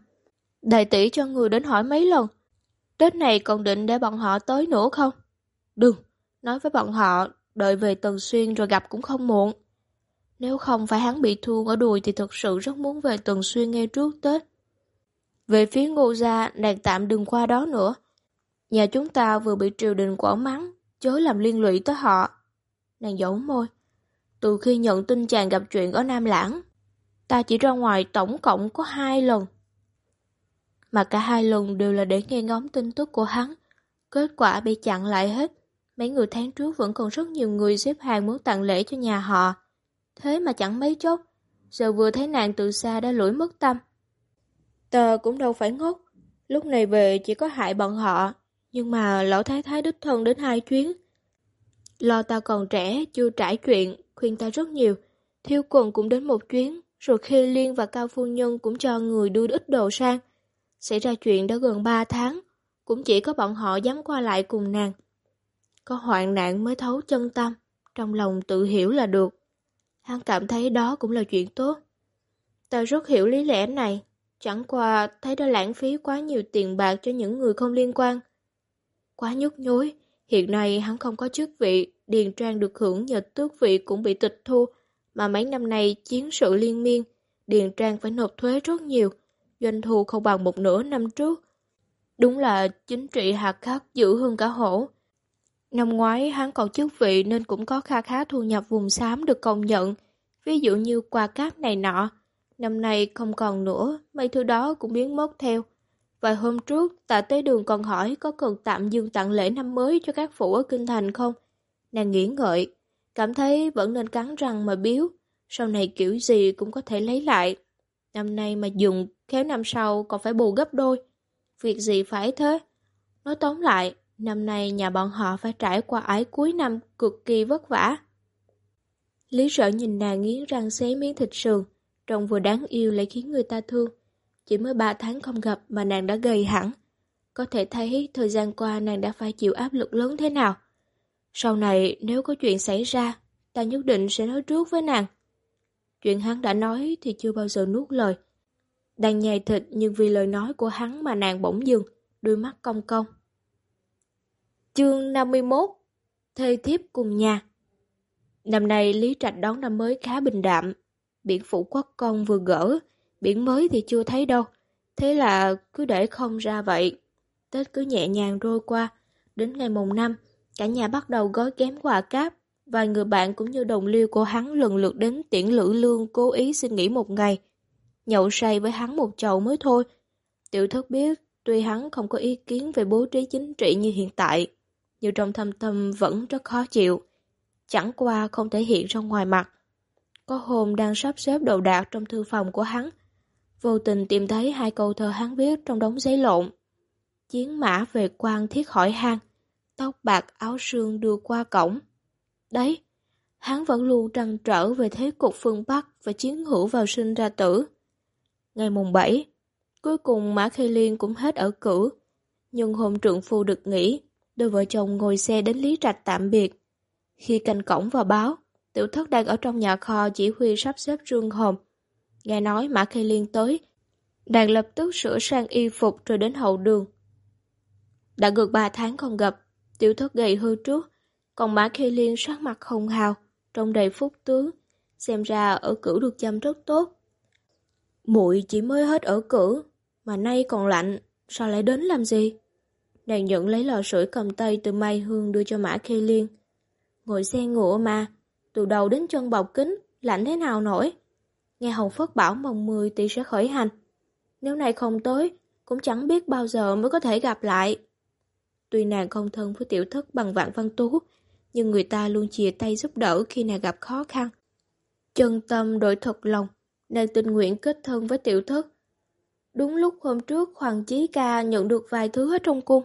Đại tỷ cho người đến hỏi mấy lần. Tết này còn định để bọn họ tới nữa không? Đừng, nói với bọn họ đợi về Tần Xuyên rồi gặp cũng không muộn. Nếu không phải hắn bị thương ở đùi thì thật sự rất muốn về Tần Xuyên ngay trước Tết. Về phía ngô gia, nàng tạm đừng qua đó nữa. Nhà chúng ta vừa bị triều đình quở mắng, chớ làm liên lụy tới họ. Nàng giấu môi. Từ khi nhận tin chàng gặp chuyện ở Nam Lãng, ta chỉ ra ngoài tổng cộng có hai lần. Mà cả hai lần đều là để nghe ngóng tin tức của hắn. Kết quả bị chặn lại hết. Mấy người tháng trước vẫn còn rất nhiều người xếp hàng muốn tặng lễ cho nhà họ. Thế mà chẳng mấy chốc, giờ vừa thấy nàng từ xa đã lủi mất tâm. Tờ cũng đâu phải ngốc, lúc này về chỉ có hại bọn họ, nhưng mà lão thái thái đích thân đến hai chuyến. Lo ta còn trẻ, chưa trải chuyện, khuyên ta rất nhiều. Thiêu quần cũng đến một chuyến, rồi khi Liên và Cao Phu Nhân cũng cho người đưa ít đồ sang. Xảy ra chuyện đã gần ba tháng, cũng chỉ có bọn họ dám qua lại cùng nàng. Có hoạn nạn mới thấu chân tâm, trong lòng tự hiểu là được. Hắn cảm thấy đó cũng là chuyện tốt. Ta rất hiểu lý lẽ này, chẳng qua thấy đã lãng phí quá nhiều tiền bạc cho những người không liên quan. Quá nhức nhối, hiện nay hắn không có chức vị, điền trang được hưởng nhờ tước vị cũng bị tịch thu, mà mấy năm nay chiến sự liên miên, điền trang phải nộp thuế rất nhiều, doanh thu không bằng một nửa năm trước. Đúng là chính trị hạt khắc giữ hơn cả hổ. Năm ngoái hắn còn chức vị nên cũng có kha khá thu nhập vùng xám được công nhận, ví dụ như quà cáp này nọ. Năm nay không còn nữa, mấy thứ đó cũng biến mất theo. Vài hôm trước, tạ tế đường còn hỏi có cần tạm dừng tặng lễ năm mới cho các phủ ở Kinh Thành không? Nàng nghĩ ngợi, cảm thấy vẫn nên cắn răng mà biếu, sau này kiểu gì cũng có thể lấy lại. Năm nay mà dùng, khéo năm sau còn phải bù gấp đôi. Việc gì phải thế? Nói tóm lại, năm nay nhà bọn họ phải trải qua ái cuối năm cực kỳ vất vả. Lý sợ nhìn nàng nghiến răng xé miếng thịt sườn, trông vừa đáng yêu lại khiến người ta thương. Chỉ mới ba tháng không gặp mà nàng đã gầy hẳn. Có thể thấy thời gian qua nàng đã phải chịu áp lực lớn thế nào. Sau này nếu có chuyện xảy ra, ta nhất định sẽ nói trước với nàng. Chuyện hắn đã nói thì chưa bao giờ nuốt lời. Đang nhai thịt nhưng vì lời nói của hắn mà nàng bỗng dừng, đôi mắt cong cong. Chương 51 Thê thiếp cùng nhà Năm nay Lý Trạch đón năm mới khá bình đạm. Biển phủ quốc con vừa gỡ, biển mới thì chưa thấy đâu. Thế là cứ để không ra vậy. Tết cứ nhẹ nhàng trôi qua. Đến ngày mùng năm, cả nhà bắt đầu gói kém quà cáp. Vài người bạn cũng như đồng liêu của hắn lần lượt đến tiễn lữ lương cố ý xin nghỉ một ngày. Nhậu say với hắn một chầu mới thôi. Tiểu thất biết, tuy hắn không có ý kiến về bố trí chính trị như hiện tại, nhưng trong thâm tâm vẫn rất khó chịu. Chẳng qua không thể hiện ra ngoài mặt. Có hôm đang sắp xếp đồ đạc trong thư phòng của hắn, vô tình tìm thấy hai câu thơ hắn viết trong đống giấy lộn. Chiến mã về quan thiết hỏi hang, tóc bạc áo sương đưa qua cổng. Đấy, hắn vẫn luôn trăn trở về thế cục phương Bắc và chiến hữu vào sinh ra tử. Ngày mùng 7, cuối cùng Mã Khê Liên cũng hết ở cử. Nhưng hôm trượng phu được nghỉ, đôi vợ chồng ngồi xe đến Lý Trạch tạm biệt. Khi canh cổng vào báo, tiểu thất đang ở trong nhà kho chỉ huy sắp xếp rương hồn, Nghe nói Mã Khê Liên tới, đang lập tức sửa sang y phục rồi đến hậu đường. Đã gần ba tháng không gặp, tiểu thất gầy hư trước, còn Mã Khê Liên sắc mặt hồng hào, trông đầy phúc tướng, xem ra ở cửu được chăm rất tốt. muội chỉ mới hết ở cử, mà nay còn lạnh, sao lại đến làm gì? Nàng nhận lấy lò sưởi cầm tay từ Mai Hương đưa cho Mã Khê Liên. Ngồi xe ngựa mà, từ đầu đến chân bọc kính, lạnh thế nào nổi? Nghe Hồng Phất bảo mồng 10 tỷ sẽ khởi hành. Nếu này không tới, cũng chẳng biết bao giờ mới có thể gặp lại. Tuy nàng không thân với tiểu thất bằng vạn văn tú, nhưng người ta luôn chia tay giúp đỡ khi nàng gặp khó khăn. Chân tâm đổi thật lòng, nàng tình nguyện kết thân với tiểu thất. Đúng lúc hôm trước Hoàng Chí Ca nhận được vài thứ ở trong cung.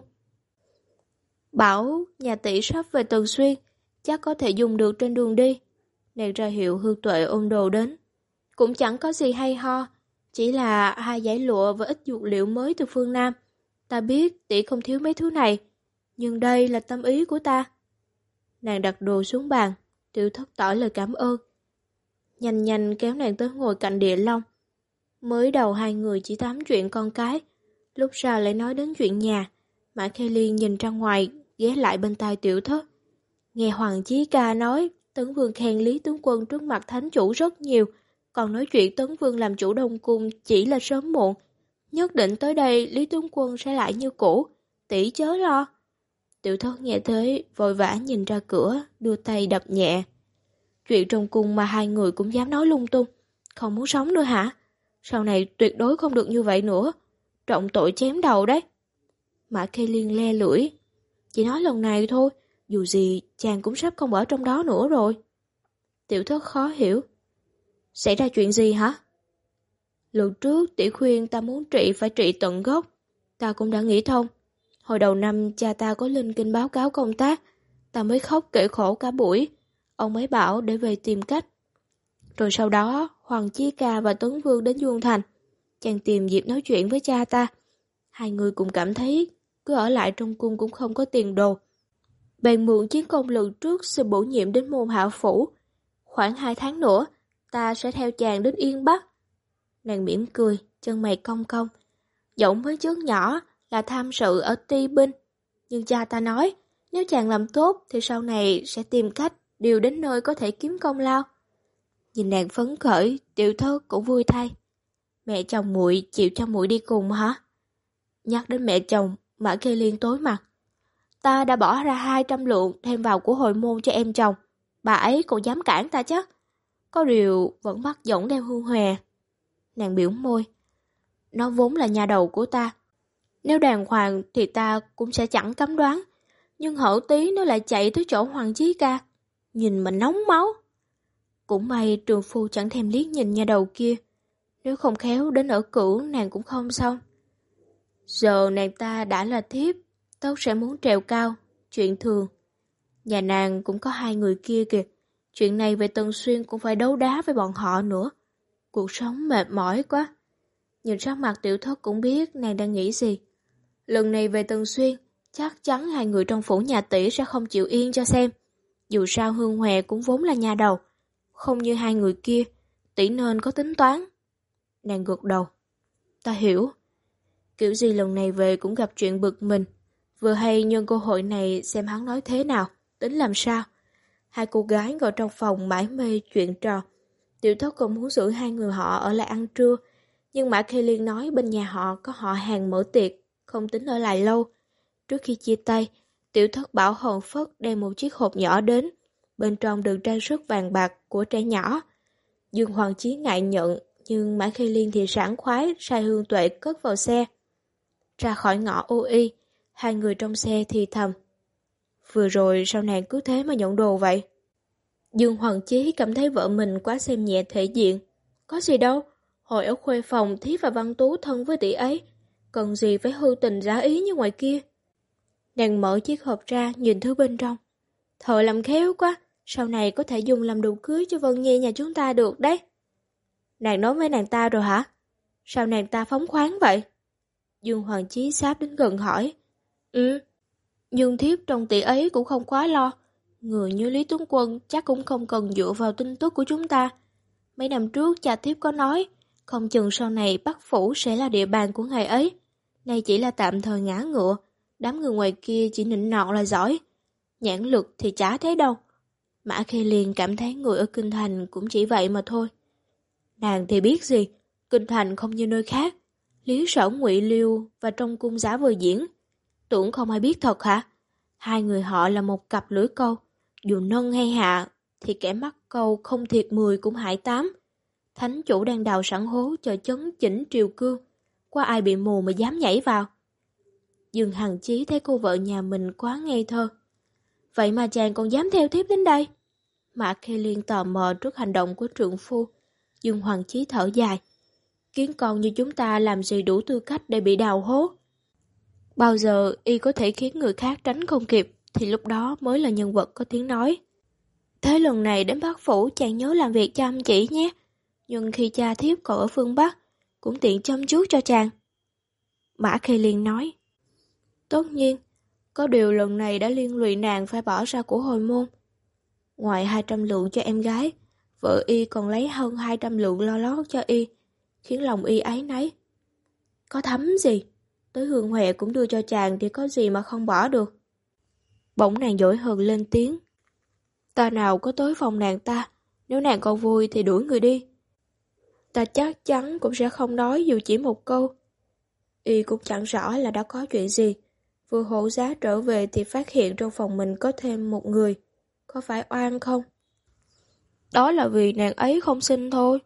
Bảo nhà tỷ sắp về Tần Xuyên, chắc có thể dùng được trên đường đi. Nàng ra hiệu hư tuệ ôm đồ đến. Cũng chẳng có gì hay ho, chỉ là hai giải lụa và ít dược liệu mới từ phương Nam. Ta biết tỷ không thiếu mấy thứ này, nhưng đây là tâm ý của ta. Nàng đặt đồ xuống bàn, tiểu thất tỏ lời cảm ơn. Nhanh nhanh kéo nàng tới ngồi cạnh địa long. Mới đầu hai người chỉ tám chuyện con cái, lúc sau lại nói đến chuyện nhà. Mã Khê Liên nhìn ra ngoài, ghé lại bên tai tiểu thất. Nghe Hoàng Chí Ca nói, Tấn Vương khen Lý Tướng Quân trước mặt thánh chủ rất nhiều, còn nói chuyện Tấn Vương làm chủ đông cung chỉ là sớm muộn. Nhất định tới đây Lý Tướng Quân sẽ lại như cũ, tỷ chớ lo. Tiểu thất nghe thế, vội vã nhìn ra cửa, đưa tay đập nhẹ. Chuyện trong cung mà hai người cũng dám nói lung tung. Không muốn sống nữa hả? Sau này tuyệt đối không được như vậy nữa. Trọng tội chém đầu đấy. Mã Kê Liên le lưỡi. Chỉ nói lần này thôi, dù gì chàng cũng sắp không ở trong đó nữa rồi. Tiểu thất khó hiểu. Xảy ra chuyện gì hả? Lần trước tỷ khuyên ta muốn trị phải trị tận gốc. Ta cũng đã nghĩ thông. Hồi đầu năm cha ta có lên kinh báo cáo công tác, ta mới khóc kể khổ cả buổi. Ông ấy bảo để về tìm cách. Rồi sau đó, Hoàng Chí Ca và Tuấn Vương đến Dương Thành. Chàng tìm dịp nói chuyện với cha ta. Hai người cùng cảm thấy cứ ở lại trong cung cũng không có tiền đồ. Bèn mượn chiến công lần trước xin bổ nhiệm đến môn hạ phủ. Khoảng hai tháng nữa, ta sẽ theo chàng đến Yên Bắc. Nàng mỉm cười, chân mày cong cong. Giọng với trước nhỏ, là tham sự ở ti binh. Nhưng cha ta nói, nếu chàng làm tốt thì sau này sẽ tìm cách điều đến nơi có thể kiếm công lao. Nhìn nàng phấn khởi, tiểu thơ cũng vui thay. Mẹ chồng muội chịu cho muội đi cùng hả? Nhắc đến mẹ chồng, Mã Kê Liên tối mặt. Ta đã bỏ ra 200 lượng thêm vào của hồi môn cho em chồng. Bà ấy còn dám cản ta chứ? Có điều vẫn bắt giọng đeo hương hòe. Nàng biểu môi. Nó vốn là nhà đầu của ta. Nếu đàng hoàng thì ta cũng sẽ chẳng cấm đoán. Nhưng hở tí nó lại chạy tới chỗ Hoàng Chí ca. Nhìn mà nóng máu. Cũng may trường phu chẳng thèm liếc nhìn nhà đầu kia. Nếu không khéo đến ở cửu, nàng cũng không xong. Giờ nàng ta đã là thiếp, tóc sẽ muốn trèo cao, chuyện thường. Nhà nàng cũng có hai người kia kìa. Chuyện này về Tần Xuyên cũng phải đấu đá với bọn họ nữa. Cuộc sống mệt mỏi quá. Nhìn sắc mặt tiểu thất cũng biết nàng đang nghĩ gì. Lần này về Tần Xuyên, chắc chắn hai người trong phủ nhà tỷ sẽ không chịu yên cho xem. Dù sao Hương Hòe cũng vốn là nhà đầu. Không như hai người kia, tỷ nên có tính toán. Nàng gật đầu. Ta hiểu. Kiểu gì lần này về cũng gặp chuyện bực mình. Vừa hay nhân cơ hội này xem hắn nói thế nào, tính làm sao. Hai cô gái ngồi trong phòng mãi mê chuyện trò. Tiểu thất còn muốn giữ hai người họ ở lại ăn trưa. Nhưng Mã Khê Liên nói bên nhà họ có họ hàng mở tiệc, không tính ở lại lâu. Trước khi chia tay, tiểu thất bảo hồn phất đem một chiếc hộp nhỏ đến. Bên trong được trang sức vàng bạc của trẻ nhỏ. Dương Hoàng Chí ngại nhận, nhưng Mã Khê Liên thì sảng khoái sai hương tuệ cất vào xe. Ra khỏi ngõ ô y, hai người trong xe thì thầm. Vừa rồi sao nàng cứ thế mà nhận đồ vậy? Dương Hoàng Chí cảm thấy vợ mình quá xem nhẹ thể diện. Có gì đâu, hồi ở khuê phòng Thí và Văn Tú thân với tỷ ấy. Cần gì phải hư tình giá ý như ngoài kia? Nàng mở chiếc hộp ra nhìn thứ bên trong. Thợ làm khéo quá, sau này có thể dùng làm đồ cưới cho Vân Nhi nhà chúng ta được đấy. Nàng nói với nàng ta rồi hả? Sao nàng ta phóng khoáng vậy? Dương Hoàng Chí sáp đến gần hỏi. Ừ, nhưng thiếp trong tỷ ấy cũng không quá lo. Người như Lý Tuấn Quân chắc cũng không cần dựa vào tin tức của chúng ta. Mấy năm trước cha thiếp có nói, không chừng sau này Bắc Phủ sẽ là địa bàn của ngài ấy. Này chỉ là tạm thời ngã ngựa, đám người ngoài kia chỉ nịnh nọt là giỏi. Nhãn lực thì chả thế đâu. Mã Khê liền cảm thấy người ở Kinh Thành cũng chỉ vậy mà thôi. Nàng thì biết gì, Kinh Thành không như nơi khác. Lý sở ngụy Liêu và trong cung giá vừa diễn. Tưởng không ai biết thật hả? Hai người họ là một cặp lưỡi câu. Dù nâng hay hạ, thì kẻ mắc câu không thiệt mười cũng hại tám. Thánh chủ đang đào sẵn hố chờ chấn chỉnh triều cương. Qua ai bị mù mà dám nhảy vào. Dương Hằng Chí thấy cô vợ nhà mình quá ngây thơ. Vậy mà chàng còn dám theo tiếp đến đây? Mạc Khê Liên tò mò trước hành động của trượng phu. Dương Hoàng Chí thở dài. Kiến con như chúng ta làm gì đủ tư cách để bị đào hố? Bao giờ y có thể khiến người khác tránh không kịp thì lúc đó mới là nhân vật có tiếng nói. Thế lần này đến Bắc Phủ chàng nhớ làm việc chăm chỉ nhé. Nhưng khi cha thiếp còn ở phương Bắc, cũng tiện chăm chút cho chàng. Mã Khê Liên nói. Tất nhiên, có điều lần này đã liên lụy nàng phải bỏ ra của hồi môn. Ngoài 200 lượng cho em gái, vợ y còn lấy hơn 200 lượng lo lót cho y, khiến lòng y ấy nấy. Có thấm gì? Tới hương huệ cũng đưa cho chàng thì có gì mà không bỏ được. Bỗng nàng dỗi hờn lên tiếng. Ta nào có tới phòng nàng ta, nếu nàng còn vui thì đuổi người đi. Ta chắc chắn cũng sẽ không nói dù chỉ một câu. Y cũng chẳng rõ là đã có chuyện gì. Vừa hộ giá trở về thì phát hiện trong phòng mình có thêm một người. Có phải oan không? Đó là vì nàng ấy không sinh thôi.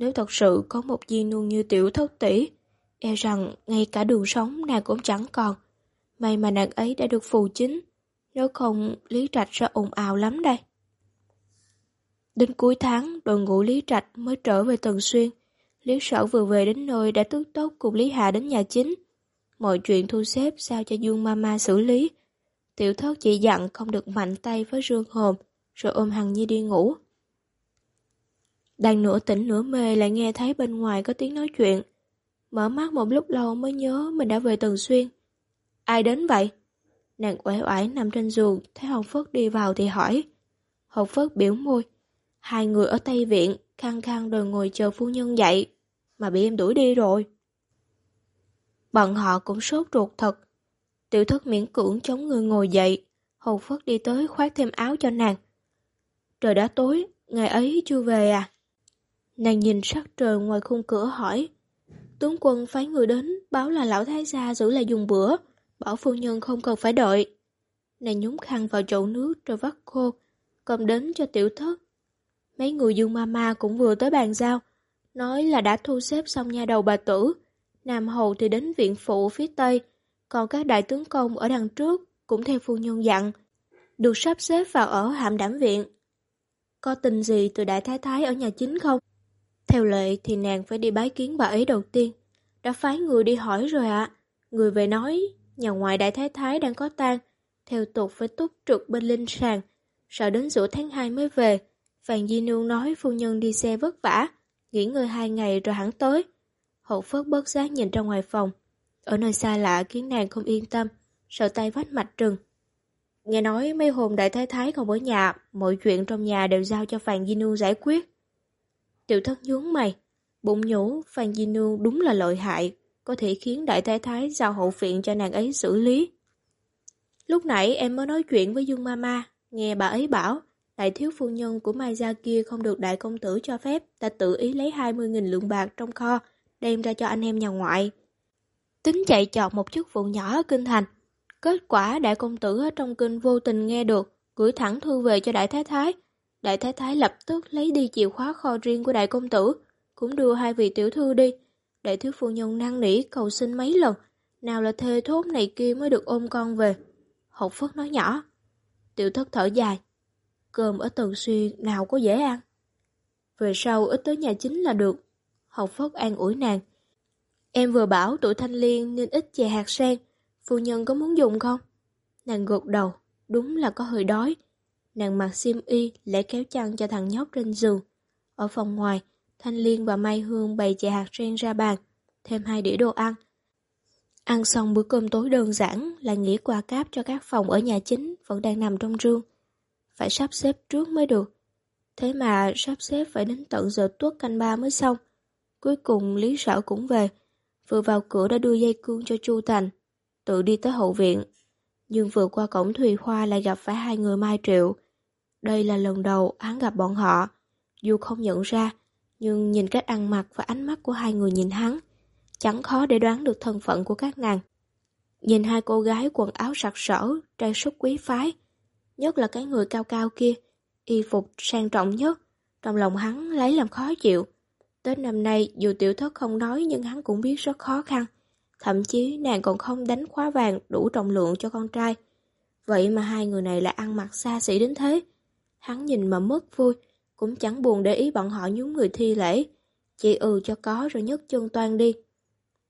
Nếu thật sự có một di nương như tiểu thất tỷ, e rằng ngay cả đường sống nàng cũng chẳng còn. May mà nàng ấy đã được phù chính, nếu không Lý Trạch sẽ ồn ào lắm đây. Đến cuối tháng, đội ngũ Lý Trạch mới trở về Tần Xuyên. Lý Sở vừa về đến nơi đã tức tốc cùng Lý Hạ đến nhà chính. Mọi chuyện thu xếp sao cho Dương Mama xử lý. Tiểu thất chỉ dặn không được mạnh tay với Dương Hồn, rồi ôm Hằng Nhi đi ngủ. Đang nửa tỉnh nửa mê lại nghe thấy bên ngoài có tiếng nói chuyện. Mở mắt một lúc lâu mới nhớ mình đã về Tần Xuyên. Ai đến vậy? Nàng uể oải nằm trên giường, thấy Hồng Phất đi vào thì hỏi. Hồng Phất biểu môi. Hai người ở Tây Viện, khăng khăng đòi ngồi chờ phu nhân dậy, mà bị em đuổi đi rồi. Bọn họ cũng sốt ruột thật. Tiểu thất miễn cưỡng chống người ngồi dậy, Hồng Phất đi tới khoác thêm áo cho nàng. Trời đã tối, ngày ấy chưa về à? Nàng nhìn sắc trời ngoài khung cửa hỏi. Tướng quân phái người đến, báo là lão thái gia giữ lại dùng bữa, bảo phu nhân không cần phải đợi. Nàng nhúng khăn vào chậu nước rồi vắt khô, cầm đến cho tiểu thất. Mấy người dương mama cũng vừa tới bàn giao, nói là đã thu xếp xong nha đầu bà tử. Nam hầu thì đến viện phụ phía tây, còn các đại tướng công ở đằng trước cũng theo phu nhân dặn, được sắp xếp vào ở hạm đảm viện. Có tin gì từ đại thái thái ở nhà chính không? Theo lệ thì nàng phải đi bái kiến bà ấy đầu tiên. Đã phái người đi hỏi rồi ạ. Người về nói, nhà ngoại đại thái thái đang có tang, theo tục phải túc trực bên linh sàng, sợ đến giữa tháng 2 mới về. vàng Di Nương nói phu nhân đi xe vất vả, nghỉ ngơi hai ngày rồi hẳn tới. Hậu phớt bớt giác nhìn ra ngoài phòng. Ở nơi xa lạ khiến nàng không yên tâm, sợ tay vách mạch trừng. Nghe nói mấy hồn đại thái thái không ở nhà, mọi chuyện trong nhà đều giao cho vàng Di Nương giải quyết. Tiểu thất nhướng mày, bụng nhủ Phan Di Nương đúng là lợi hại, có thể khiến đại thái thái giao hậu viện cho nàng ấy xử lý. Lúc nãy em mới nói chuyện với Dương Mama, nghe bà ấy bảo, đại thiếu phu nhân của Mai Gia kia không được đại công tử cho phép, ta tự ý lấy 20.000 lượng bạc trong kho, đem ra cho anh em nhà ngoại. Tính chạy chọt một chức vụ nhỏ ở Kinh Thành. Kết quả đại công tử ở trong kinh vô tình nghe được, gửi thẳng thư về cho đại thái thái. Đại thái thái lập tức lấy đi chìa khóa kho riêng của đại công tử, cũng đưa hai vị tiểu thư đi. Đại thiếu phu nhân năn nỉ cầu xin mấy lần, nào là thê thốt này kia mới được ôm con về. Hậu Phất nói nhỏ. Tiểu thất thở dài. Cơm ở Tần Xuyên nào có dễ ăn. Về sau ít tới nhà chính là được. Hậu Phất an ủi nàng. Em vừa bảo tuổi thanh liên nên ít chè hạt sen. Phu nhân có muốn dùng không? Nàng gột đầu. Đúng là có hơi đói. Nàng mặc xiêm y, lễ kéo chăn cho thằng nhóc trên giường. Ở phòng ngoài, Thanh Liên và Mai Hương bày chè hạt sen ra bàn, thêm hai đĩa đồ ăn. Ăn xong bữa cơm tối đơn giản là nghỉ quà cáp cho các phòng ở nhà chính vẫn đang nằm trong rương. Phải sắp xếp trước mới được. Thế mà sắp xếp phải đến tận giờ tuốt canh ba mới xong. Cuối cùng Lý Sở cũng về. Vừa vào cửa đã đưa dây cương cho Chu Thành. Tự đi tới hậu viện. Nhưng vừa qua cổng Thùy Hoa lại gặp phải hai người Mai Triệu. Đây là lần đầu hắn gặp bọn họ. Dù không nhận ra, nhưng nhìn cách ăn mặc và ánh mắt của hai người nhìn hắn, chẳng khó để đoán được thân phận của các nàng. Nhìn hai cô gái quần áo sặc sỡ, trang sức quý phái, nhất là cái người cao cao kia, y phục sang trọng nhất, trong lòng hắn lấy làm khó chịu. Tết năm nay, dù tiểu thất không nói nhưng hắn cũng biết rất khó khăn. Thậm chí nàng còn không đánh khóa vàng đủ trọng lượng cho con trai. Vậy mà hai người này lại ăn mặc xa xỉ đến thế. Hắn nhìn mà mất vui, cũng chẳng buồn để ý bọn họ nhúng người thi lễ. Chị ừ cho có rồi nhấc chân toan đi.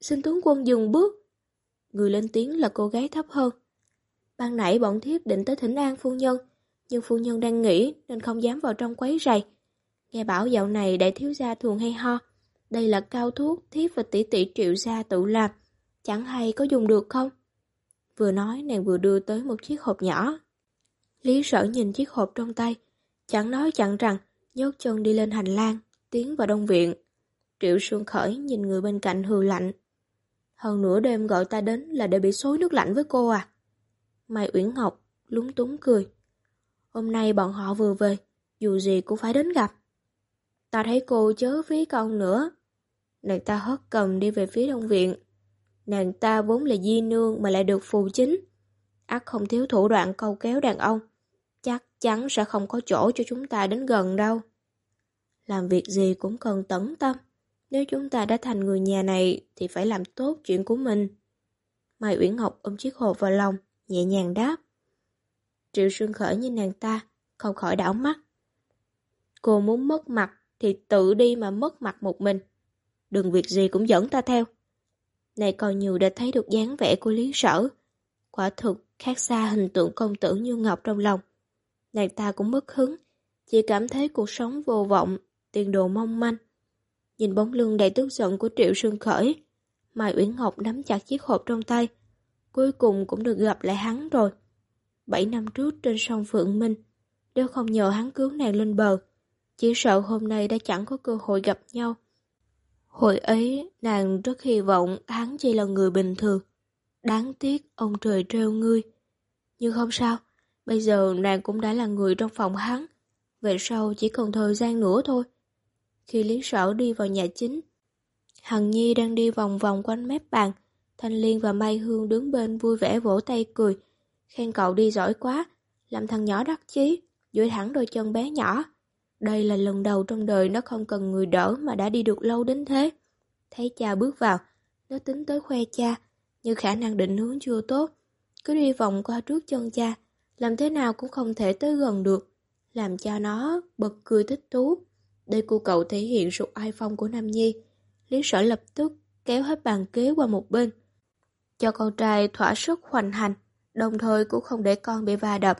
Xin tướng quân dừng bước. Người lên tiếng là cô gái thấp hơn. Ban nãy bọn thiếp định tới thỉnh an phu nhân, nhưng phu nhân đang nghỉ nên không dám vào trong quấy rầy. Nghe bảo dạo này đại thiếu gia thường hay ho. Đây là cao thuốc thiếp và tỷ tỷ triệu gia tự làm. Chẳng hay có dùng được không? Vừa nói nàng vừa đưa tới một chiếc hộp nhỏ. Lý sở nhìn chiếc hộp trong tay, chẳng nói chẳng rằng nhốt chân đi lên hành lang, tiến vào đông viện. Triệu Sương Khởi nhìn người bên cạnh hừ lạnh. Hơn nửa đêm gọi ta đến là để bị xối nước lạnh với cô à? Mai Uyển Ngọc lúng túng cười. Hôm nay bọn họ vừa về, dù gì cũng phải đến gặp. Ta thấy cô chớ phí con nữa. Nàng ta hất cầm đi về phía đông viện. Nàng ta vốn là di nương mà lại được phù chính. ác không thiếu thủ đoạn câu kéo đàn ông chắc chắn sẽ không có chỗ cho chúng ta đến gần đâu. Làm việc gì cũng cần tẩn tâm. Nếu chúng ta đã thành người nhà này thì phải làm tốt chuyện của mình. Mai Uyển Ngọc ôm chiếc hộp vào lòng, nhẹ nhàng đáp. Triệu Sương Khởi nhìn nàng ta, không khỏi đảo mắt. Cô muốn mất mặt thì tự đi mà mất mặt một mình. Đừng việc gì cũng dẫn ta theo. Này còn nhiều đã thấy được dáng vẻ của Lý Sở. Quả thực khác xa hình tượng công tử như ngọc trong lòng. Nàng ta cũng mất hứng, chỉ cảm thấy cuộc sống vô vọng, tiền đồ mong manh. Nhìn bóng lưng đầy tức giận của Triệu Sương Khởi, Mai Uyển Ngọc nắm chặt chiếc hộp trong tay, cuối cùng cũng được gặp lại hắn rồi. Bảy năm trước trên sông Phượng Minh, nếu không nhờ hắn cứu nàng lên bờ, chỉ sợ hôm nay đã chẳng có cơ hội gặp nhau. Hồi ấy, nàng rất hy vọng hắn chỉ là người bình thường. Đáng tiếc ông trời trêu ngươi. Nhưng không sao, Bây giờ nàng cũng đã là người trong phòng hắn. Về sau chỉ còn thời gian nữa thôi. Khi Lý Sở đi vào nhà chính, Hằng Nhi đang đi vòng vòng quanh mép bàn. Thanh Liên và Mai Hương đứng bên vui vẻ vỗ tay cười. Khen cậu đi giỏi quá, làm thằng nhỏ đắc chí, duỗi thẳng đôi chân bé nhỏ. Đây là lần đầu trong đời nó không cần người đỡ mà đã đi được lâu đến thế. Thấy cha bước vào, nó tính tới khoe cha, nhưng khả năng định hướng chưa tốt. Cứ đi vòng qua trước chân cha, làm thế nào cũng không thể tới gần được. Làm cho nó bật cười thích thú. Đây cô cậu thể hiện sự ai phong của Nam Nhi. Lý sở lập tức kéo hết bàn kế qua một bên. Cho con trai thỏa sức hoành hành, đồng thời cũng không để con bị va đập.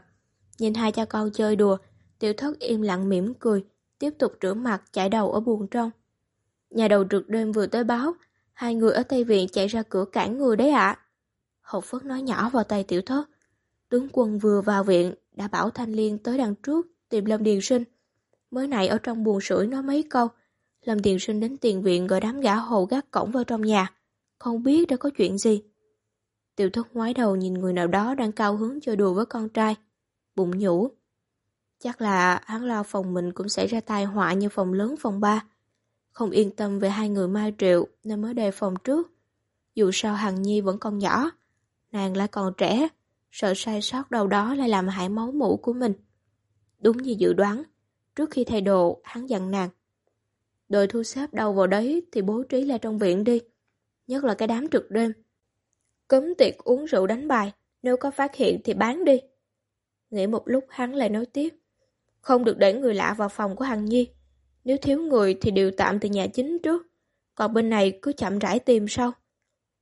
Nhìn hai cha con chơi đùa, tiểu thất im lặng mỉm cười, tiếp tục rửa mặt chải đầu ở buồng trong. Nhà đầu trực đêm vừa tới báo, hai người ở Tây Viện chạy ra cửa cản người đấy ạ. À. Hậu Phất nói nhỏ vào tay tiểu thất. Tướng quân vừa vào viện, đã bảo Thanh Liên tới đằng trước tìm Lâm Điền Sinh. Mới nãy ở trong buồng sưởi nói mấy câu, Lâm Điền Sinh đến tiền viện gọi đám gã hồ gác cổng vào trong nhà. Không biết đã có chuyện gì. Tiểu thất ngoái đầu nhìn người nào đó đang cao hứng chơi đùa với con trai. Bụng nhủ. Chắc là hắn lo phòng mình cũng xảy ra tai họa như phòng lớn phòng ba. Không yên tâm về hai người Mai Triệu nên mới đề phòng trước. Dù sao Hằng Nhi vẫn còn nhỏ, nàng lại còn trẻ, sợ sai sót đâu đó lại làm hại máu mũ của mình. Đúng như dự đoán, trước khi thay đồ, hắn dặn nàng. Đội thu xếp đâu vào đấy thì bố trí lại trong viện đi, nhất là cái đám trực đêm. Cấm tiệc uống rượu đánh bài, nếu có phát hiện thì bán đi. Nghĩ một lúc hắn lại nói tiếp. Không được để người lạ vào phòng của Hằng Nhi. Nếu thiếu người thì điều tạm từ nhà chính trước. Còn bên này cứ chậm rãi tìm sau.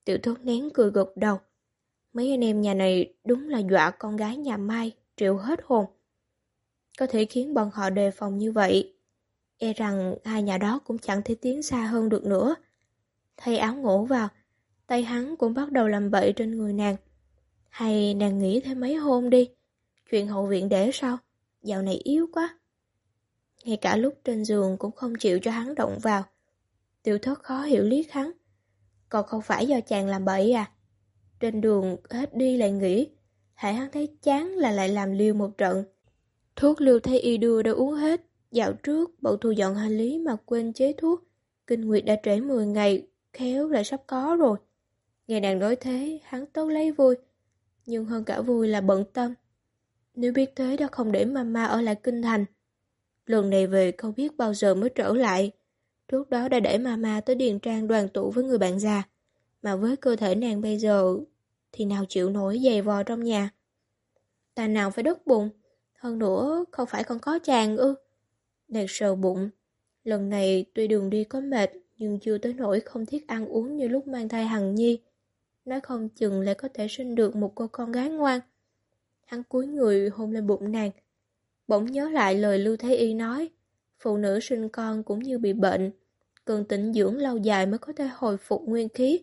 Tiểu thốt nén cười gật đầu. Mấy anh em nhà này đúng là dọa con gái nhà Mai, triệu hết hồn. Có thể khiến bọn họ đề phòng như vậy. E rằng hai nhà đó cũng chẳng thể tiến xa hơn được nữa. Thay áo ngủ vào, tay hắn cũng bắt đầu làm bậy trên người nàng. Hay nàng nghĩ thêm mấy hôm đi, chuyện hậu viện để sau. Dạo này yếu quá. Ngay cả lúc trên giường cũng không chịu cho hắn động vào. Tiểu thất khó hiểu liếc hắn. Còn không phải do chàng làm bậy à? Trên đường hết đi lại nghỉ. Hãy hắn thấy chán là lại làm liều một trận. Thuốc lưu thấy y đưa đã uống hết. Dạo trước, bậu thu dọn hành lý mà quên chế thuốc. Kinh Nguyệt đã trễ 10 ngày, khéo lại sắp có rồi. Nghe nàng nói thế, hắn tốt lấy vui. Nhưng hơn cả vui là bận tâm. Nếu biết thế đã không để mama ở lại kinh thành. Lần này về không biết bao giờ mới trở lại. Trước đó đã để mama tới Điền Trang đoàn tụ với người bạn già. Mà với cơ thể nàng bây giờ, thì nào chịu nổi giày vò trong nhà. Ta nào phải đứt bụng. Hơn nữa không phải còn có chàng ư. Nàng sờ bụng. Lần này tuy đường đi có mệt, nhưng chưa tới nỗi không thiết ăn uống như lúc mang thai Hằng Nhi. Nói không chừng lại có thể sinh được một cô con gái ngoan. Hắn cúi người hôn lên bụng nàng. Bỗng nhớ lại lời Lưu Thế Y nói, phụ nữ sinh con cũng như bị bệnh, cần tĩnh dưỡng lâu dài mới có thể hồi phục nguyên khí.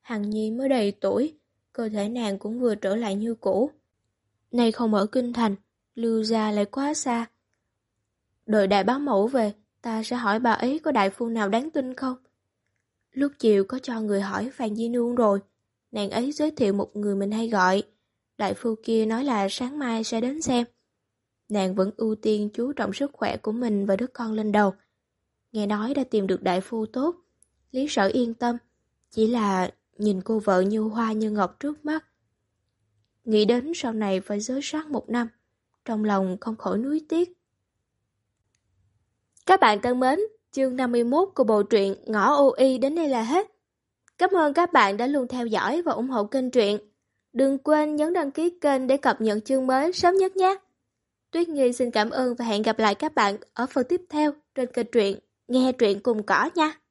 Hằng Nhi mới đầy tuổi, cơ thể nàng cũng vừa trở lại như cũ. Nay không ở Kinh Thành, Lưu gia lại quá xa. Đợi đại bá mẫu về, ta sẽ hỏi bà ấy có đại phu nào đáng tin không? Lúc chiều có cho người hỏi Phan Di Nương rồi, nàng ấy giới thiệu một người mình hay gọi. Đại phu kia nói là sáng mai sẽ đến xem. Nàng vẫn ưu tiên chú trọng sức khỏe của mình và đứa con lên đầu. Nghe nói đã tìm được đại phu tốt. Lý sở yên tâm. Chỉ là nhìn cô vợ như hoa như ngọc trước mắt. Nghĩ đến sau này phải giới sát một năm. Trong lòng không khỏi nuối tiếc. Các bạn thân mến, chương 51 của bộ truyện Ngõ Ô Y đến đây là hết. Cảm ơn các bạn đã luôn theo dõi và ủng hộ kênh truyện. Đừng quên nhấn đăng ký kênh để cập nhật chương mới sớm nhất nhé. Tuyết Nghi xin cảm ơn và hẹn gặp lại các bạn ở phần tiếp theo trên kênh truyện Nghe truyện cùng cỏ nha.